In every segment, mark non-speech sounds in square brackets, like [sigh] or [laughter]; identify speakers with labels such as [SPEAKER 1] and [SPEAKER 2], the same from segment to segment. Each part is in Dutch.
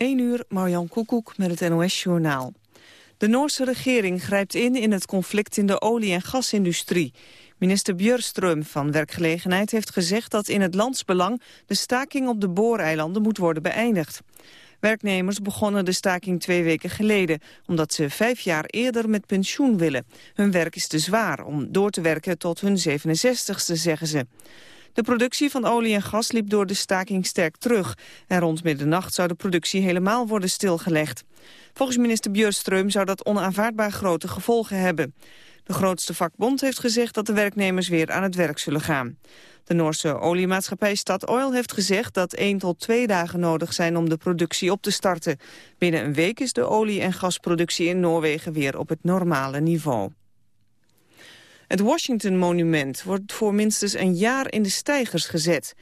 [SPEAKER 1] 1 uur, Marjan Koekoek met het NOS-journaal. De Noorse regering grijpt in in het conflict in de olie- en gasindustrie. Minister Björström van Werkgelegenheid heeft gezegd dat in het landsbelang de staking op de booreilanden moet worden beëindigd. Werknemers begonnen de staking twee weken geleden, omdat ze vijf jaar eerder met pensioen willen. Hun werk is te zwaar om door te werken tot hun 67ste, zeggen ze. De productie van olie en gas liep door de staking sterk terug. En rond middernacht zou de productie helemaal worden stilgelegd. Volgens minister Björström zou dat onaanvaardbaar grote gevolgen hebben. De grootste vakbond heeft gezegd dat de werknemers weer aan het werk zullen gaan. De Noorse oliemaatschappij Statoil heeft gezegd dat 1 tot 2 dagen nodig zijn om de productie op te starten. Binnen een week is de olie- en gasproductie in Noorwegen weer op het normale niveau. Het Washington-monument wordt voor minstens een jaar in de stijgers gezet.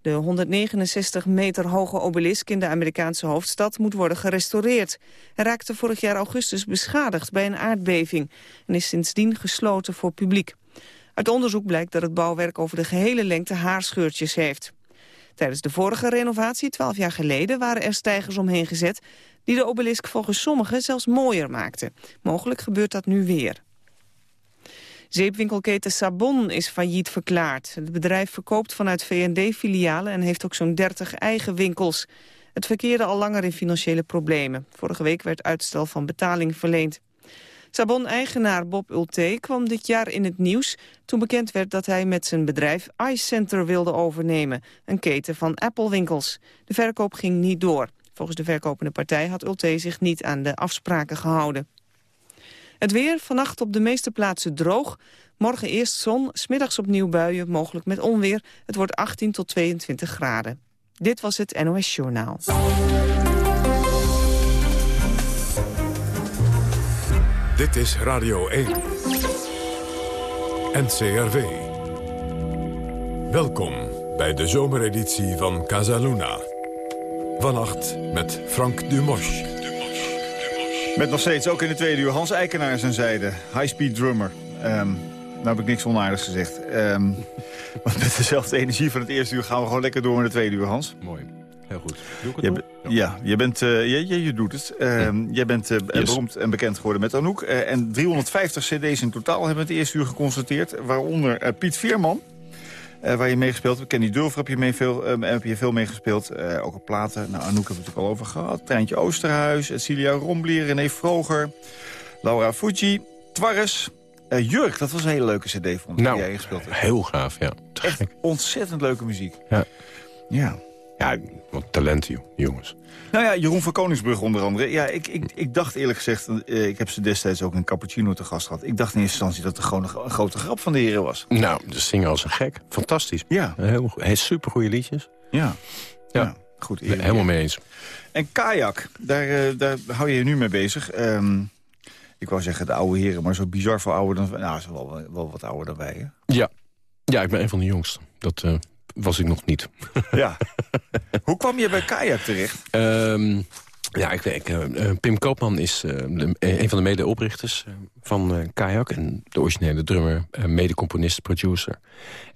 [SPEAKER 1] De 169 meter hoge obelisk in de Amerikaanse hoofdstad moet worden gerestaureerd. Hij raakte vorig jaar augustus beschadigd bij een aardbeving en is sindsdien gesloten voor publiek. Uit onderzoek blijkt dat het bouwwerk over de gehele lengte haarscheurtjes heeft. Tijdens de vorige renovatie, twaalf jaar geleden, waren er stijgers omheen gezet... die de obelisk volgens sommigen zelfs mooier maakten. Mogelijk gebeurt dat nu weer. Zeepwinkelketen Sabon is failliet verklaard. Het bedrijf verkoopt vanuit VND-filialen en heeft ook zo'n 30 eigen winkels. Het verkeerde al langer in financiële problemen. Vorige week werd uitstel van betaling verleend. Sabon-eigenaar Bob Ulte kwam dit jaar in het nieuws... toen bekend werd dat hij met zijn bedrijf Ice Center wilde overnemen... een keten van Apple-winkels. De verkoop ging niet door. Volgens de verkopende partij had Ulte zich niet aan de afspraken gehouden. Het weer, vannacht op de meeste plaatsen droog. Morgen eerst zon, smiddags opnieuw buien, mogelijk met onweer. Het wordt 18 tot 22 graden. Dit was het NOS Journaal.
[SPEAKER 2] Dit is Radio 1. NCRV. Welkom bij de zomereditie van Casaluna. Vannacht met Frank Dumosch.
[SPEAKER 3] Met nog steeds, ook in de tweede uur, Hans Eikenaar aan zijn zijde. High-speed drummer. Um, nou heb ik niks onaardigs gezegd. Um, [laughs] want met dezelfde energie van het eerste uur gaan we gewoon lekker door in de tweede uur, Hans.
[SPEAKER 4] Mooi. Heel goed. Doe ik het
[SPEAKER 3] je, Ja, je, bent, uh, je, je, je, doet het. Uh, ja. Jij bent uh, yes. beroemd en bekend geworden met Anouk. en 350 cd's in totaal hebben we het eerste uur geconstateerd. Waaronder Piet Veerman. Uh, waar je meegespeeld hebt. Kenny Dulver heb je, mee veel, uh, heb je veel meegespeeld. Uh, ook op platen. Nou, Anouk hebben we het ook al over gehad. Treintje Oosterhuis, Celia Romblier, René Vroger, Laura Fuji, Twarres. Jurk, dat was een hele leuke cd, vond ik,
[SPEAKER 4] nou,
[SPEAKER 3] die jij gespeeld hebt.
[SPEAKER 4] heel gaaf, ja.
[SPEAKER 3] Echt ontzettend leuke muziek.
[SPEAKER 4] Ja.
[SPEAKER 3] Ja.
[SPEAKER 4] Ja, wat talent, jongens.
[SPEAKER 3] Nou ja, Jeroen van Koningsbrug onder andere. Ja, ik, ik, ik dacht eerlijk gezegd, uh, ik heb ze destijds ook een cappuccino te gast gehad. Ik dacht in eerste instantie dat het gewoon een, een grote grap van de heren was.
[SPEAKER 4] Nou, ze zingen als een gek. Fantastisch.
[SPEAKER 3] Ja.
[SPEAKER 4] Heel, heel super goede liedjes.
[SPEAKER 3] Ja.
[SPEAKER 4] Ja.
[SPEAKER 3] ja. Goed,
[SPEAKER 4] eer, Helemaal mee eens.
[SPEAKER 3] En kajak, daar, uh, daar hou je je nu mee bezig. Um, ik wou zeggen de oude heren, maar zo bizar veel ouder dan... Nou, ze wel, wel wat ouder dan wij, hè?
[SPEAKER 4] Ja. Ja, ik ben een van de jongsten. Dat... Uh, was ik nog niet.
[SPEAKER 3] Ja. Hoe kwam je bij kajak terecht?
[SPEAKER 4] Um, ja, ik, ik, uh, Pim Koopman is de, een van de mede-oprichters van uh, Kajak. En de originele drummer, mede-componist, producer.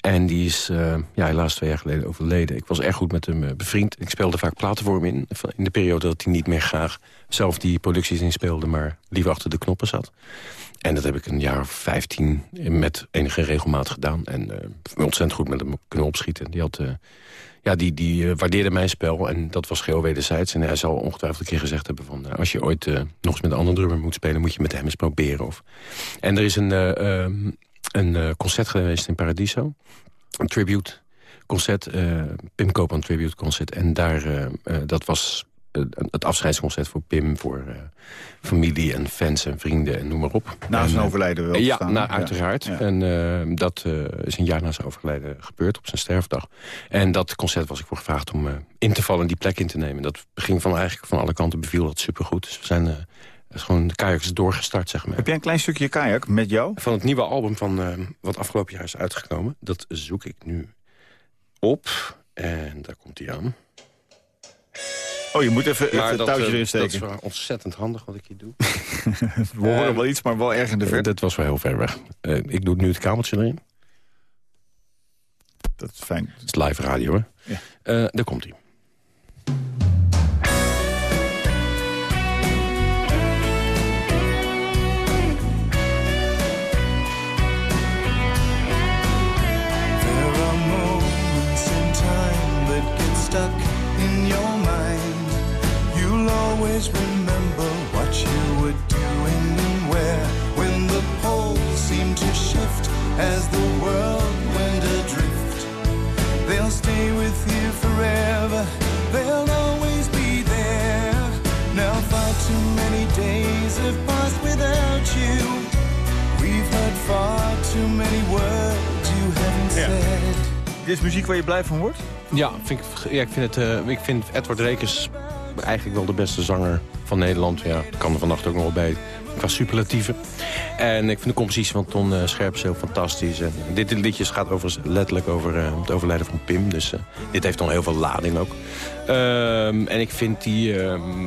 [SPEAKER 4] En die is ja, helaas twee jaar geleden overleden. Ik was erg goed met hem bevriend. Ik speelde vaak platen voor hem in. In de periode dat hij niet meer graag zelf die producties inspeelde... maar liever achter de knoppen zat. En dat heb ik een jaar of vijftien met enige regelmaat gedaan. En ontzettend goed met hem kunnen opschieten. Die, had, ja, die, die uh, waardeerde mijn spel en dat was geheel wederzijds. En hij zal ongetwijfeld een keer gezegd hebben van... als je ooit nog eens met een andere drummer moet spelen... moet je met hem eens proberen. Of... En er is een, een concert geweest in Paradiso. Een tribute concert. Pim Koopman tribute concert. En daar, dat was het afscheidsconcert voor Pim, voor uh, familie en fans en vrienden en noem maar op.
[SPEAKER 3] Na zijn overlijden wel.
[SPEAKER 4] Ja, nou, uiteraard. Ja. En uh, dat uh, is een jaar na zijn overlijden gebeurd, op zijn sterfdag. En dat concert was ik voor gevraagd om in te vallen en die plek in te nemen. Dat ging van, eigenlijk van alle kanten beviel dat supergoed. Dus we zijn... Is gewoon de kajak is doorgestart, zeg maar.
[SPEAKER 3] Heb jij een klein stukje kajak met jou?
[SPEAKER 4] Van het nieuwe album van wat afgelopen jaar is uitgekomen. Dat zoek ik nu op. En daar komt hij aan.
[SPEAKER 3] Oh, je moet even,
[SPEAKER 4] maar
[SPEAKER 3] het touwtje
[SPEAKER 4] dat,
[SPEAKER 3] erin steken.
[SPEAKER 4] Dat is wel ontzettend handig wat ik hier doe. [laughs]
[SPEAKER 3] We horen uh, wel iets, maar wel erg in de verte.
[SPEAKER 4] Dat was wel heel ver weg. Uh, ik doe nu het kabeltje erin.
[SPEAKER 3] Dat is fijn.
[SPEAKER 4] Het is live radio, hè?
[SPEAKER 3] Ja.
[SPEAKER 4] Uh, daar komt hij.
[SPEAKER 5] Always remember what you were doing and where. When the poles seemed to shift as the world went adrift, they'll stay with you forever. They'll always be there. Now far too many days have passed without you. We've heard far too many words you haven't
[SPEAKER 3] Ja.
[SPEAKER 5] said.
[SPEAKER 3] Dit is muziek waar je blij van wordt?
[SPEAKER 4] Ja, vind ik, ja ik, vind het, eh, ik vind Edward Rekers eigenlijk wel de beste zanger van Nederland. Ja, ik kan er vannacht ook nog wel bij qua superlatieven. En ik vind de compositie van Ton uh, Scherpzeel fantastisch. En dit liedje gaat over, letterlijk over uh, het overlijden van Pim. Dus uh, dit heeft dan heel veel lading ook. Um, en ik vind die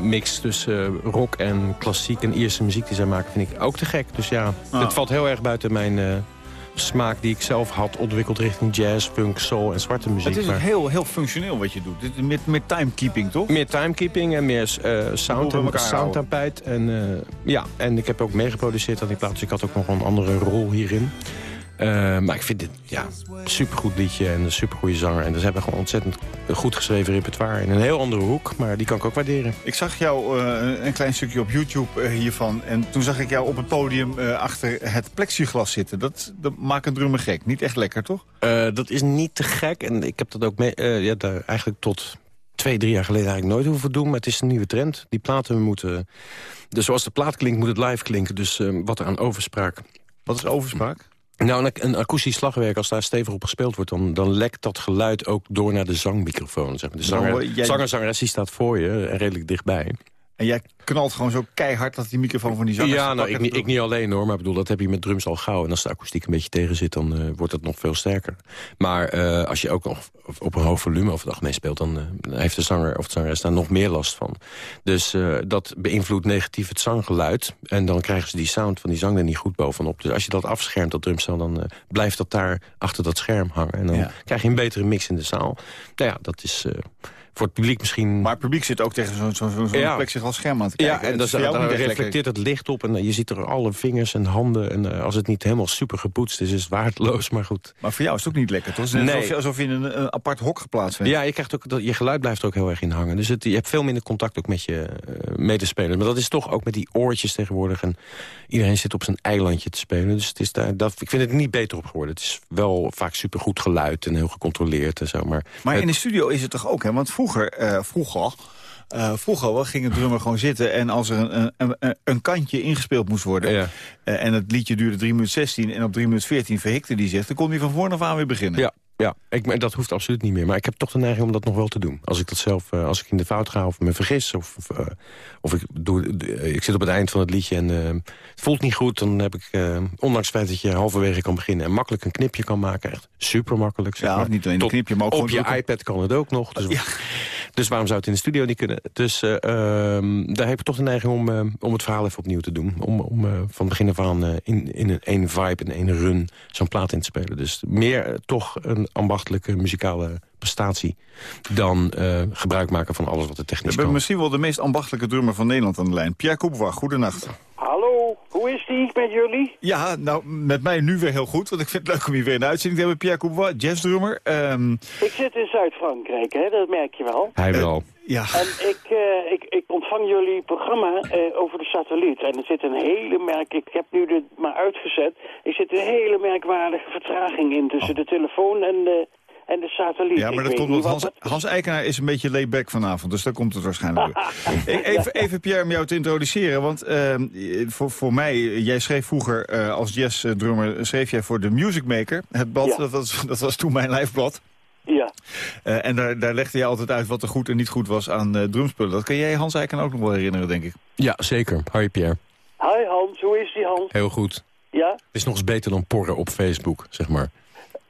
[SPEAKER 4] mix tussen rock en klassiek en Ierse muziek die zij maken... vind ik ook te gek. Dus ja, oh. het valt heel erg buiten mijn smaak die ik zelf had ontwikkeld richting jazz, punk, soul en zwarte muziek.
[SPEAKER 3] Het is heel, heel functioneel wat je doet. Meer, meer timekeeping, toch?
[SPEAKER 4] Meer timekeeping en meer uh, sound, en, soundtapijt. En, uh, ja, en ik heb ook meegeproduceerd aan die plaat, dus ik had ook nog een andere rol hierin. Uh, maar ik vind dit ja, een supergoed liedje en een supergoeie zanger. En ze hebben gewoon ontzettend goed geschreven repertoire. In een heel andere hoek, maar die kan ik ook waarderen.
[SPEAKER 3] Ik zag jou uh, een klein stukje op YouTube uh, hiervan. En toen zag ik jou op het podium achter het plexiglas zitten. Dat, dat maakt een drummer gek. Niet echt lekker, toch?
[SPEAKER 4] dat is niet te gek. En ik heb dat ook mee, ja, daar eigenlijk tot twee, drie jaar geleden eigenlijk nooit hoeven doen. Maar het is een nieuwe trend. Die platen moeten... Dus zoals de plaat klinkt, moet het live klinken. Dus wat er aan overspraak...
[SPEAKER 3] Wat is overspraak?
[SPEAKER 4] Nou, een, een akoestisch slagwerk, als daar stevig op gespeeld wordt... dan, dan lekt dat geluid ook door naar de zangmicrofoon. Zeg maar. De zanger,
[SPEAKER 3] Nou, jij-
[SPEAKER 4] zanger, zangeres, die staat voor je, en redelijk dichtbij.
[SPEAKER 3] En jij knalt gewoon zo keihard dat die microfoon van die zangers...
[SPEAKER 4] Ja, nou, ik, niet- ik niet alleen hoor, maar ik bedoel, dat heb je met drums al gauw. En als de akoestiek een beetje tegen zit, dan eh, wordt het nog veel sterker. Maar eh, als je ook nog op een hoog volume over het algemeen speelt... dan eh, heeft de zanger of de zangeres daar nog meer last van. Dus dat beïnvloedt negatief het zanggeluid. En dan krijgen ze die sound van die zang er niet goed bovenop. Dus als je dat afschermt, dat drumstel, dan blijft dat daar achter dat scherm hangen. En dan
[SPEAKER 3] Ja.
[SPEAKER 4] krijg je een betere mix in de zaal. Nou ja, dat is voor het publiek misschien...
[SPEAKER 3] Maar het publiek zit ook tegen zo'n zo, zo,
[SPEAKER 4] Ja.
[SPEAKER 3] plexiglas scherm aan te kijken.
[SPEAKER 4] Ja, en
[SPEAKER 3] dat voor
[SPEAKER 4] daar
[SPEAKER 3] lekker.
[SPEAKER 4] reflecteert het licht op en eh, je ziet er alle vingers en handen. En eh, als het niet helemaal super gepoetst is, is het waardeloos, maar goed.
[SPEAKER 3] Maar voor jou is het ook niet lekker, toch?
[SPEAKER 4] Nee.
[SPEAKER 3] alsof, je, alsof je in een, een apart hok geplaatst bent.
[SPEAKER 4] Ja, je, krijgt ook, dat, je geluid blijft er ook heel erg in hangen. Dus het, je hebt veel minder contact ook met je eh, medespelers. Maar dat is toch ook met die oortjes tegenwoordig. En iedereen zit op zijn eilandje te spelen. Dus het is daar, dat, ik vind het niet beter op geworden. Het is wel vaak supergoed geluid en heel gecontroleerd en zo. Maar,
[SPEAKER 3] Maar
[SPEAKER 4] het-
[SPEAKER 3] in de studio is het toch ook, hè? Want vroeger, eh, vroeger, eh, vroeger ging een drummer gewoon zitten... en als er een, een, een, een kantje ingespeeld moest worden...
[SPEAKER 4] Ja.
[SPEAKER 3] eh, en het liedje duurde 3 minuten 16 en op 3 minuten 14 verhikte die zich... dan kon hij van voor af aan weer beginnen.
[SPEAKER 4] Ja, ja ik, dat hoeft absoluut niet meer. Maar ik heb toch de neiging om dat nog wel te doen. Als ik dat zelf, eh, als ik in de fout ga of me vergis... of, of, eh, of ik, doe, eh, ik zit op het eind van het liedje en het voelt niet goed... dan heb ik, ondanks het feit dat je halverwege kan beginnen... en makkelijk een knipje kan maken, echt super makkelijk. Zeg
[SPEAKER 3] Ja,
[SPEAKER 4] maar.
[SPEAKER 3] niet alleen een knipje, maar ook
[SPEAKER 4] Op je iPad kan het ook nog. Dus,
[SPEAKER 3] Ja.
[SPEAKER 4] dus waarom zou het in de studio niet kunnen? Dus eh, ehm, daar heb ik toch de neiging om, om het verhaal even opnieuw te doen. Om, om van begin af aan in, in een één vibe, in één run zo'n plaat in te spelen. Dus meer toch een ambachtelijke muzikale prestatie... dan eh, gebruik maken van alles wat er
[SPEAKER 3] We
[SPEAKER 4] technisch
[SPEAKER 3] hebben
[SPEAKER 4] kan.
[SPEAKER 3] misschien wel de meest ambachtelijke drummer van Nederland aan de lijn. Pierre Koepwa, goedenacht.
[SPEAKER 6] Hallo, hoe is die met jullie?
[SPEAKER 3] Ja, nou, met mij nu weer heel goed, want ik vind het leuk om hier weer een uitzending te hebben. Pierre Koepwa, jazzdrummer. Ehm,
[SPEAKER 6] Ik zit in Zuid-Frankrijk, hè, dat merk je wel.
[SPEAKER 4] Hij wel.
[SPEAKER 3] Ja,
[SPEAKER 6] En ik, eh, ik, ik ontvang jullie programma eh, over de satelliet. En er zit een hele merk... Ik heb nu de maar uitgezet. Er zit een hele merkwaardige vertraging in tussen de telefoon en de, en de satelliet.
[SPEAKER 3] ja,
[SPEAKER 6] Ik
[SPEAKER 3] maar dat komt omdat Hans, Hans Eikenaar is een beetje laid-back vanavond. Dus daar komt het waarschijnlijk door. [laughs] E- even, even Pierre, om jou te introduceren. Want ehm, voor, voor mij, jij schreef vroeger eh, als jazzdrummer... schreef jij voor de Music Maker. Het blad,
[SPEAKER 6] Ja.
[SPEAKER 3] dat, was, dat was toen mijn lijfblad.
[SPEAKER 6] Ja.
[SPEAKER 3] Eh, en daar, daar legde je altijd uit wat er goed en niet goed was aan eh, drumspullen. Dat kan jij Hans Eikenaar ook nog wel herinneren, denk ik.
[SPEAKER 4] Ja, zeker. Hoi Pierre.
[SPEAKER 6] Hi Hans, hoe is die Hans?
[SPEAKER 4] Heel goed.
[SPEAKER 6] Ja?
[SPEAKER 4] Het is nog eens beter dan porren op Facebook, zeg maar.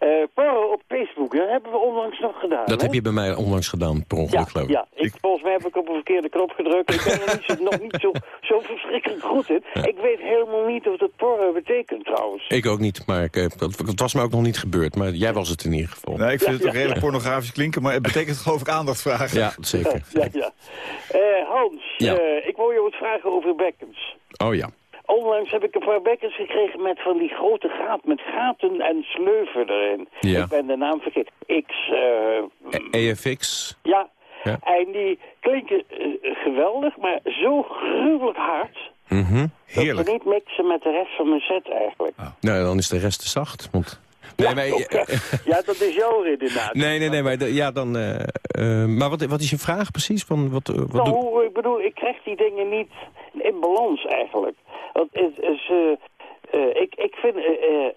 [SPEAKER 6] Eh porren op Facebook, dat hebben we onlangs nog gedaan.
[SPEAKER 4] Dat
[SPEAKER 6] hè?
[SPEAKER 4] heb je bij mij onlangs gedaan, per ongeluk
[SPEAKER 6] Ja,
[SPEAKER 4] geloof ik.
[SPEAKER 6] ja. Ik, volgens mij heb ik op een verkeerde knop gedrukt. Ik ben er niet zo, nog niet zo, zo verschrikkelijk goed in. Ik weet helemaal niet wat het porren betekent trouwens.
[SPEAKER 4] Ik ook niet, maar ik, eh, dat, het was me ook nog niet gebeurd. Maar jij was het in ieder geval.
[SPEAKER 3] Nou, ik vind
[SPEAKER 6] Ja,
[SPEAKER 3] het toch
[SPEAKER 6] ja,
[SPEAKER 3] redelijk pornografisch klinken, maar het betekent geloof ik aandacht vragen.
[SPEAKER 4] Ja, zeker.
[SPEAKER 6] Ja, ja. Eh, Hans,
[SPEAKER 4] Ja.
[SPEAKER 6] eh, ik wil je wat vragen over bekkens.
[SPEAKER 4] Oh ja.
[SPEAKER 6] Onlangs heb ik een paar bekkens gekregen met van die grote gaten, met gaten en sleuven erin.
[SPEAKER 4] Ja.
[SPEAKER 6] Ik ben de naam vergeten. X, eh,
[SPEAKER 4] E- EFX.
[SPEAKER 6] ja.
[SPEAKER 4] Ja.
[SPEAKER 6] En die klinken eh, geweldig, maar zo gruwelijk hard...
[SPEAKER 4] Mhm.
[SPEAKER 6] dat
[SPEAKER 3] Heerlijk.
[SPEAKER 6] ze niet mixen met de rest van mijn set eigenlijk.
[SPEAKER 4] Nou, dan is de rest te zacht. Want... Nee,
[SPEAKER 6] ja, [laughs] ja, dat is jouw redenatie.
[SPEAKER 4] nee, nee, nee, maar ja, dan... eh, maar wat, wat is je vraag precies? Van, wat, eh, wat
[SPEAKER 6] Nou, ik bedoel, ik krijg die dingen niet in balans eigenlijk. Want het is, eh, eh, ik, ik vind eh,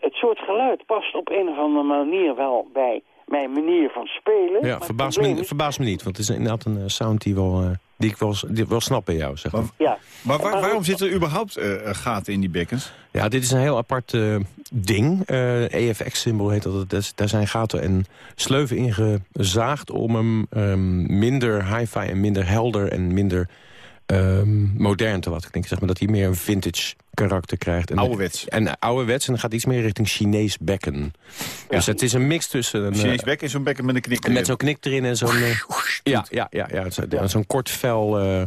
[SPEAKER 6] het soort geluid past op een of andere manier wel bij mijn manier van spelen.
[SPEAKER 4] Ja, verbaas me,
[SPEAKER 6] is-
[SPEAKER 4] verbaas me niet. Want het is inderdaad een sound die, wel, die ik wel, die wel snap bij jou, zeg maar.
[SPEAKER 6] Ja,
[SPEAKER 3] Maar waar-
[SPEAKER 6] Maar-
[SPEAKER 3] waarom zitten er überhaupt gaten in die bekkens?
[SPEAKER 4] Ja, dit is een heel apart eh, ding. Eh EFX-symbool heet dat. Daar zijn gaten en sleuven in gezaagd om hem ehm, minder hi-fi en minder helder en minder ehm, modern te laten klinken. Zeg maar dat hij meer een vintage karakter krijgt. En,
[SPEAKER 3] Ouderwets.
[SPEAKER 4] En ouderwets en dan gaat iets meer richting Chinees bekken. Dus het is een mix tussen... Een,
[SPEAKER 3] Chinees
[SPEAKER 4] eh,
[SPEAKER 3] bek is zo'n bekken met een knik.
[SPEAKER 4] met zo'n knik erin en zo'n... eh, ja, ja, ja, ja, zo- zo'n kort vel eh,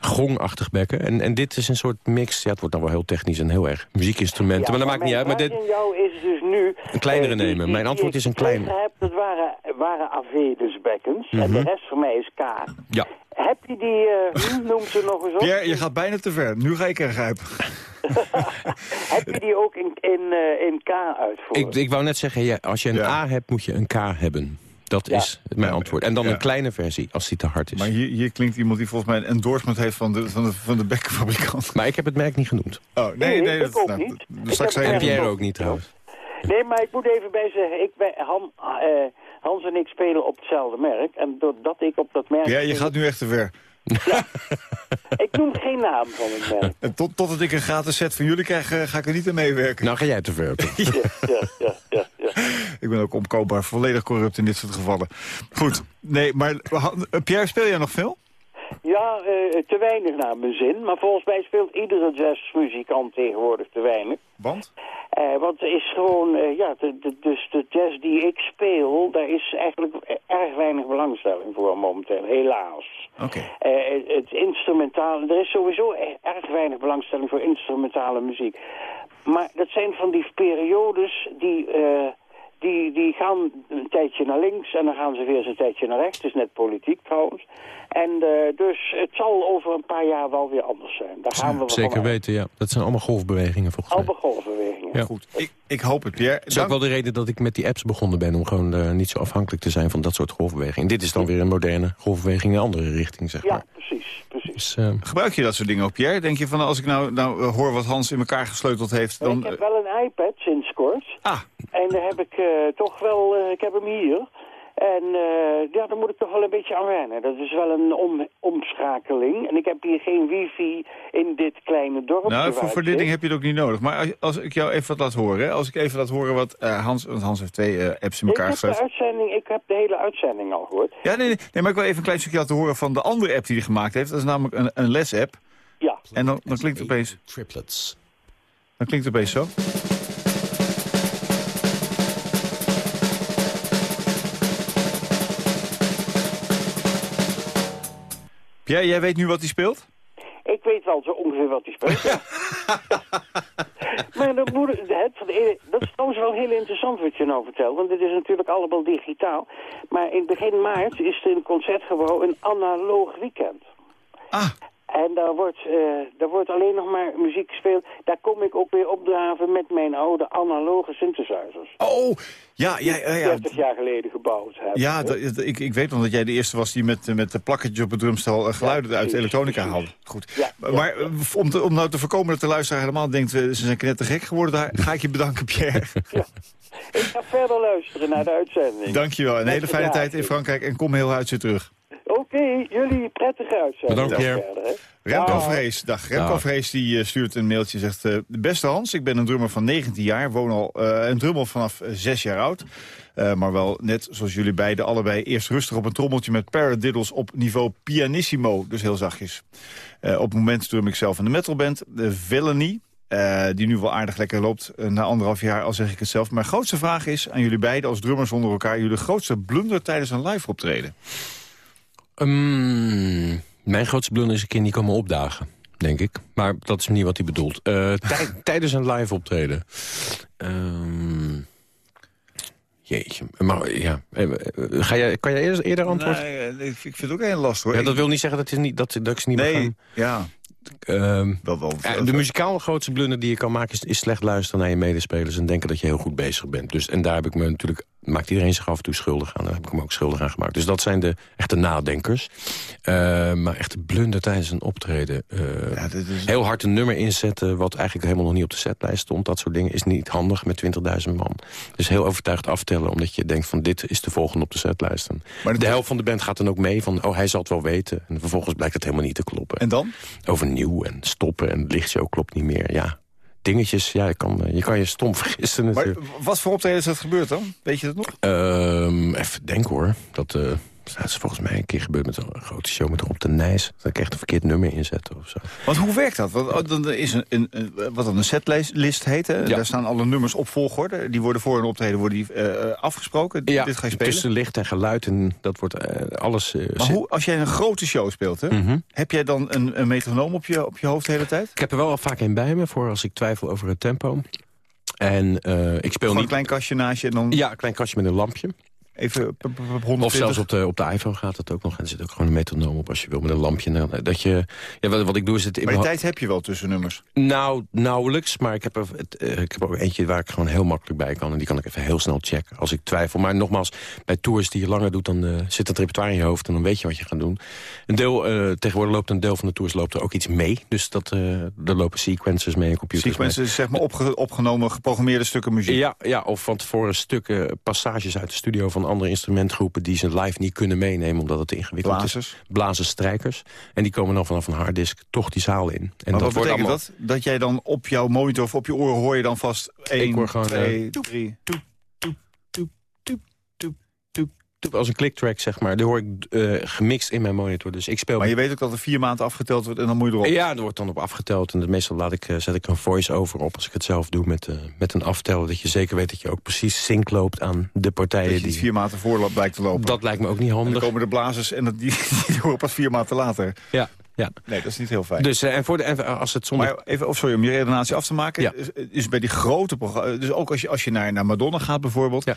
[SPEAKER 4] gongachtig bekken. En, en dit is een soort mix. Ja, het wordt dan wel heel technisch en heel erg muziekinstrumenten.
[SPEAKER 6] Ja,
[SPEAKER 4] maar dat maakt niet uit. Maar dit,
[SPEAKER 6] jou is dus nu...
[SPEAKER 4] Een kleinere
[SPEAKER 6] die-
[SPEAKER 4] nemen.
[SPEAKER 6] die-
[SPEAKER 4] Mijn antwoord is een kleine.
[SPEAKER 6] gekregen Heb, dat waren, waren AV, dus bekkens. En de rest van mij is K.
[SPEAKER 4] ja.
[SPEAKER 6] Heb je die, eh, hm, noem ze nog eens op.
[SPEAKER 3] Pierre, je gaat bijna te ver. Nu ga ik ingrijpen. [laughs]
[SPEAKER 6] Heb je die ook in, in, eh, in K uitvoeren?
[SPEAKER 4] Ik, ik wou net zeggen, ja, als je een
[SPEAKER 3] Ja.
[SPEAKER 4] A hebt, moet je een K hebben. Dat
[SPEAKER 6] Ja.
[SPEAKER 4] is mijn antwoord. En dan
[SPEAKER 3] ja.
[SPEAKER 4] een kleine versie, als die te hard is.
[SPEAKER 3] Maar
[SPEAKER 4] Maar,
[SPEAKER 3] hier, hier klinkt iemand die volgens mij een endorsement heeft van de, van de, van de bekkenfabrikant.
[SPEAKER 4] ik heb het merk niet genoemd.
[SPEAKER 3] Oh, nee,
[SPEAKER 6] Nee,
[SPEAKER 3] nee.
[SPEAKER 6] ik
[SPEAKER 3] dat,
[SPEAKER 6] ook
[SPEAKER 3] nou,
[SPEAKER 6] niet.
[SPEAKER 3] d-
[SPEAKER 6] Ik
[SPEAKER 3] Straks
[SPEAKER 6] heb
[SPEAKER 4] ook niet trouwens.
[SPEAKER 6] Nee, maar ik moet even bij zeggen, ik ben, Han, eh, Hans en ik spelen op hetzelfde merk. En doordat ik op dat merk...
[SPEAKER 3] Ja, je gaat nu echt te ver. [laughs]
[SPEAKER 6] Ik noem geen naam van het merk.
[SPEAKER 3] En [laughs] tot, totdat ik een gratis set van jullie krijg, eh, ga ik er niet aan meewerken.
[SPEAKER 4] Nou ga jij te ver. [laughs]
[SPEAKER 6] Ja, ja, ja, ja, ja.
[SPEAKER 3] Ik ben ook omkoopbaar, volledig corrupt in dit soort gevallen. Goed, nee, maar Han- eh, Pierre, speel jij nog veel?
[SPEAKER 6] Ja, eh, te weinig naar mijn zin. Maar volgens mij speelt iedere jazzmuzikant tegenwoordig te weinig.
[SPEAKER 3] Want?
[SPEAKER 6] Eh, want er is gewoon, eh, ja, de, de, dus de jazz die ik speel, daar is eigenlijk erg weinig belangstelling voor momenteel, helaas.
[SPEAKER 3] Oké.
[SPEAKER 6] Het, het instrumentale, er is sowieso e- erg weinig belangstelling voor instrumentale muziek. Maar dat zijn van die periodes die, die, die gaan een tijdje naar links en dan gaan ze weer eens een tijdje naar rechts. Het is net politiek trouwens. En eh, dus het zal over een paar jaar wel weer anders zijn. Daar gaan we wel
[SPEAKER 4] Zeker weten, ja. Dat zijn allemaal golfbewegingen volgens mij.
[SPEAKER 6] Alle golfbewegingen.
[SPEAKER 4] Ja.
[SPEAKER 3] Goed, ik, ik hoop het, Pierre.
[SPEAKER 4] Dat is ook wel de reden dat ik met die apps begonnen ben... om gewoon eh, niet zo afhankelijk te zijn van dat soort golfbewegingen. Dit is dan weer een moderne golfbeweging in een andere richting, zeg
[SPEAKER 6] Ja,
[SPEAKER 4] maar.
[SPEAKER 6] precies, precies.
[SPEAKER 4] Dus, eh,
[SPEAKER 3] Gebruik je dat soort dingen ook, Pierre? Denk je van, als ik nou, nou hoor wat Hans in elkaar gesleuteld heeft... Dan...
[SPEAKER 6] ik heb wel een iPad sinds kort.
[SPEAKER 3] ah,
[SPEAKER 6] En daar heb ik eh, toch wel, eh, ik heb hem hier. En eh, ja, daar moet ik toch wel een beetje aan wennen. Dat is wel een om, omschakeling. En ik heb hier geen wifi in dit kleine dorp.
[SPEAKER 3] nou, voor, voor dit ding heb je het ook niet nodig. Maar als, als ik jou even wat laat horen... Hè? Als ik even laat horen wat eh, Hans... Want Hans heeft twee eh, apps in elkaar
[SPEAKER 6] heb, de
[SPEAKER 3] gesleuteld.
[SPEAKER 6] uitzending, ik heb de hele uitzending al gehoord.
[SPEAKER 3] Ja, nee, nee, nee, maar ik wil even een klein stukje laten horen van de andere app die hij gemaakt heeft. Dat is namelijk een, een les-app.
[SPEAKER 6] Ja,
[SPEAKER 3] En dan, dan klinkt het opeens,
[SPEAKER 4] Triplets.
[SPEAKER 3] dan klinkt het opeens zo. Pierre, jij weet nu wat hij speelt?
[SPEAKER 6] ik weet wel zo ongeveer wat hij speelt. ja. [laughs] maar moet, het, het- dat is trouwens wel heel interessant wat je nou vertelt. Want dit is natuurlijk allemaal digitaal. Maar in begin maart is er in Concertgebouw een analoog weekend.
[SPEAKER 3] Ah,
[SPEAKER 6] En daar wordt, eh, daar wordt alleen nog maar muziek gespeeld. Daar kom ik ook weer opdraven met mijn oude analoge synthesizers.
[SPEAKER 3] oh, ja, ja, ja. ja.
[SPEAKER 6] 30 jaar geleden gebouwd heb.
[SPEAKER 3] Ja, ik, ik weet nog dat jij de eerste was die met, met de plakketjes op het drumstel eh, geluiden
[SPEAKER 6] Ja,
[SPEAKER 3] uit elektronica haalde. Goed.
[SPEAKER 6] Ja, ja,
[SPEAKER 3] maar eh, om, te, om nou te voorkomen dat de luisteraar helemaal denkt, ze zijn knettergek geworden, daar ga ik je bedanken, Pierre. [laughs]
[SPEAKER 6] Ik ga verder luisteren naar de uitzending.
[SPEAKER 3] Dankjewel. Een hele fijne tijd in Frankrijk en kom heel uit weer terug.
[SPEAKER 6] Oké, jullie prettige uitzending.
[SPEAKER 4] Bedankt, Pierre.
[SPEAKER 6] verder.
[SPEAKER 3] Remco. Vrees, dag. Remco
[SPEAKER 4] Dag.
[SPEAKER 3] Vrees die eh, stuurt een mailtje zegt... eh, beste Hans, ik ben een drummer van 19 jaar. Woon al eh, een drummer vanaf eh, 6 jaar oud. Eh, maar wel net zoals jullie beiden allebei eerst rustig op een trommeltje... met paradiddles op niveau pianissimo, dus heel zachtjes. Eh, op het moment drum ik zelf in de metalband, de Villainy... eh, die nu wel aardig lekker loopt na anderhalf jaar, al zeg ik het zelf. Mijn grootste vraag is aan jullie beiden als drummers onder elkaar... jullie grootste blunder tijdens een live optreden.
[SPEAKER 4] Ehm, mijn grootste blunder is een keer niet komen opdagen, denk ik. Maar dat is niet wat hij bedoelt. Eh, [laughs] tij- tijdens een live optreden. Ehm, Jeetje. Maar ja, eh, eh, ga jij, kan jij eerder, eerder antwoorden?
[SPEAKER 3] Nee, ik vind het ook heel lastig hoor.
[SPEAKER 4] Ja, dat wil niet zeggen dat, het niet, dat, dat ik ze niet meer
[SPEAKER 3] nee, ja.
[SPEAKER 4] Ehm,
[SPEAKER 3] wel, wel,
[SPEAKER 4] ja, de muzikaal grootste blunder die je kan maken... Is, is slecht luisteren naar je medespelers en denken dat je heel goed bezig bent. Dus, en daar heb ik me natuurlijk maakt iedereen zich af en toe schuldig aan. Daar heb ik hem ook schuldig aan gemaakt. Dus dat zijn de echte nadenkers. Uh, maar echte blunder tijdens een optreden. Uh, ja, is... Heel hard een nummer inzetten... wat eigenlijk helemaal nog niet op de setlijst stond. Dat soort dingen is niet handig met 20.000 man. Dus heel overtuigd aftellen. Omdat je denkt van dit is de volgende op de setlijst. Maar de helft van de band gaat dan ook mee van... oh, hij zal het wel weten. En vervolgens blijkt het helemaal niet te kloppen.
[SPEAKER 3] En dan?
[SPEAKER 4] Overnieuw en stoppen en het lichtshow klopt niet meer. Ja, dingetjes. Ja, je kan, je kan je stom [laughs] vergissen natuurlijk.
[SPEAKER 3] Maar wat voor optreden is dat gebeurd dan? Weet je dat nog?
[SPEAKER 4] Um, even denken hoor. Dat, uh, dat is volgens mij een keer gebeurd met een grote show met Rob de Nijs. Dat ik echt een verkeerd nummer inzette of zo.
[SPEAKER 3] Want hoe werkt dat? Want dan is een, een, wat dan een setlist heet. Hè? Daar staan alle nummers op volgorde. Die worden voor een optreden worden die, uh, afgesproken.
[SPEAKER 4] Ja,
[SPEAKER 3] Dit ga je spelen.
[SPEAKER 4] tussen licht en geluid en dat wordt uh, alles...
[SPEAKER 3] maar hoe, als jij een grote show speelt, hè, mm -hmm. heb jij dan een, een metronoom op je, op je hoofd de hele tijd?
[SPEAKER 4] Ik heb er wel al vaak een bij me voor als ik twijfel over het tempo. En uh, ik speel niet...
[SPEAKER 3] een klein kastje naast je en dan...
[SPEAKER 4] Ja, een klein kastje met een lampje.
[SPEAKER 3] Even op 120.
[SPEAKER 4] Of zelfs op de, op de iPhone gaat het ook nog. En er zit ook gewoon een metronoom op als je wil met een lampje. Dat je, ja, wat, wat ik doe is het...
[SPEAKER 3] Maar die tijd heb je wel tussen nummers?
[SPEAKER 4] Nou, nauwelijks. Maar ik heb, er, het, uh, ik heb ook eentje waar ik gewoon heel makkelijk bij kan. En die kan ik even heel snel checken als ik twijfel. Maar nogmaals, bij tours die je langer doet... dan uh, zit het repertoire in je hoofd en dan weet je wat je gaat doen. Een deel, uh, tegenwoordig loopt een deel van de tours loopt er ook iets mee. Dus dat, er lopen sequences mee en computers
[SPEAKER 3] Sequences,
[SPEAKER 4] mee.
[SPEAKER 3] zeg maar opge opgenomen, geprogrammeerde stukken muziek?
[SPEAKER 4] Ja, ja of van tevoren stukken, passages uit de studio van andere instrumentgroepen die ze live niet kunnen meenemen omdat het te ingewikkeld
[SPEAKER 3] Blazers.
[SPEAKER 4] is. Blazers, strijkers. En die komen dan vanaf een harddisk toch die zaal in. En
[SPEAKER 3] maar
[SPEAKER 4] dat
[SPEAKER 3] wat
[SPEAKER 4] wordt
[SPEAKER 3] betekent
[SPEAKER 4] allemaal...
[SPEAKER 3] dat? Dat jij dan op jouw monitor of op je oren hoor je dan vast 1,
[SPEAKER 4] hoor gewoon,
[SPEAKER 3] 2,
[SPEAKER 4] uh,
[SPEAKER 3] 3...
[SPEAKER 4] Als een clicktrack, zeg maar. Die hoor ik uh, gemixt in mijn monitor. Dus ik speel...
[SPEAKER 3] Maar je weet ook dat er vier maanden afgeteld wordt en dan moet je erop.
[SPEAKER 4] Ja, er wordt dan op afgeteld. En meestal laat ik, uh, zet ik een voice-over op als ik het zelf doe met, uh, met een afteller. Dat je zeker weet dat je ook precies sync loopt aan de partijen.
[SPEAKER 3] Dat je
[SPEAKER 4] die
[SPEAKER 3] vier maanden voor blijkt te lopen.
[SPEAKER 4] Dat lijkt me ook niet handig.
[SPEAKER 3] En dan komen de blazers en dat, [laughs] die, die horen pas vier maanden later.
[SPEAKER 4] Ja. Ja.
[SPEAKER 3] Nee, dat is niet heel fijn.
[SPEAKER 4] Dus, en voor de, en als het zonder...
[SPEAKER 3] Maar even, of sorry, om je redenatie af te maken.
[SPEAKER 4] Ja.
[SPEAKER 3] Is, is bij die grote programma's... Dus ook als je, als je naar, naar Madonna gaat bijvoorbeeld.
[SPEAKER 4] Ja.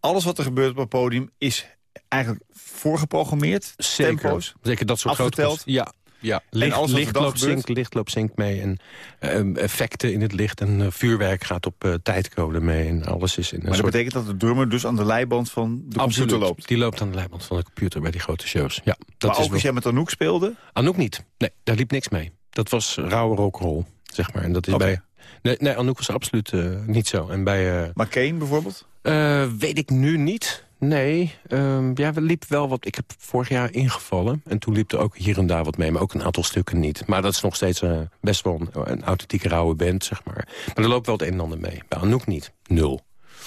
[SPEAKER 3] Alles wat er gebeurt op het podium is eigenlijk voorgeprogrammeerd.
[SPEAKER 4] Zeker.
[SPEAKER 3] Tempo's.
[SPEAKER 4] Zeker dat soort grote... Ja, ja. Licht,
[SPEAKER 3] alles wat
[SPEAKER 4] licht, loopt sync, licht loopt sync mee. En uh, effecten in het licht. En uh, vuurwerk gaat op uh, tijdcode mee. En alles is in een
[SPEAKER 3] Maar dat
[SPEAKER 4] soort...
[SPEAKER 3] betekent dat de drummer dus aan de leiband van de
[SPEAKER 4] Absoluut.
[SPEAKER 3] computer loopt.
[SPEAKER 4] Die loopt aan de leiband van de computer bij die grote shows. Ja, dat
[SPEAKER 3] maar
[SPEAKER 4] is
[SPEAKER 3] ook als jij met Anouk speelde...
[SPEAKER 4] Anouk niet. Nee, daar liep niks mee. Dat was rauwe rock'n'roll, zeg maar. En dat is bij... Nee, nee, Anouk was absoluut uh, niet zo. En bij... Uh,
[SPEAKER 3] Maar Kane bijvoorbeeld?
[SPEAKER 4] uh, weet ik nu niet. Nee, um, ja, er liep wel wat. Ik heb vorig jaar ingevallen. En toen liep er ook hier en daar wat mee. Maar ook een aantal stukken niet. Maar dat is nog steeds uh, best wel een, een authentieke rauwe band, zeg maar. Maar er loopt wel het een en ander mee. Bij Anouk niet. Nul.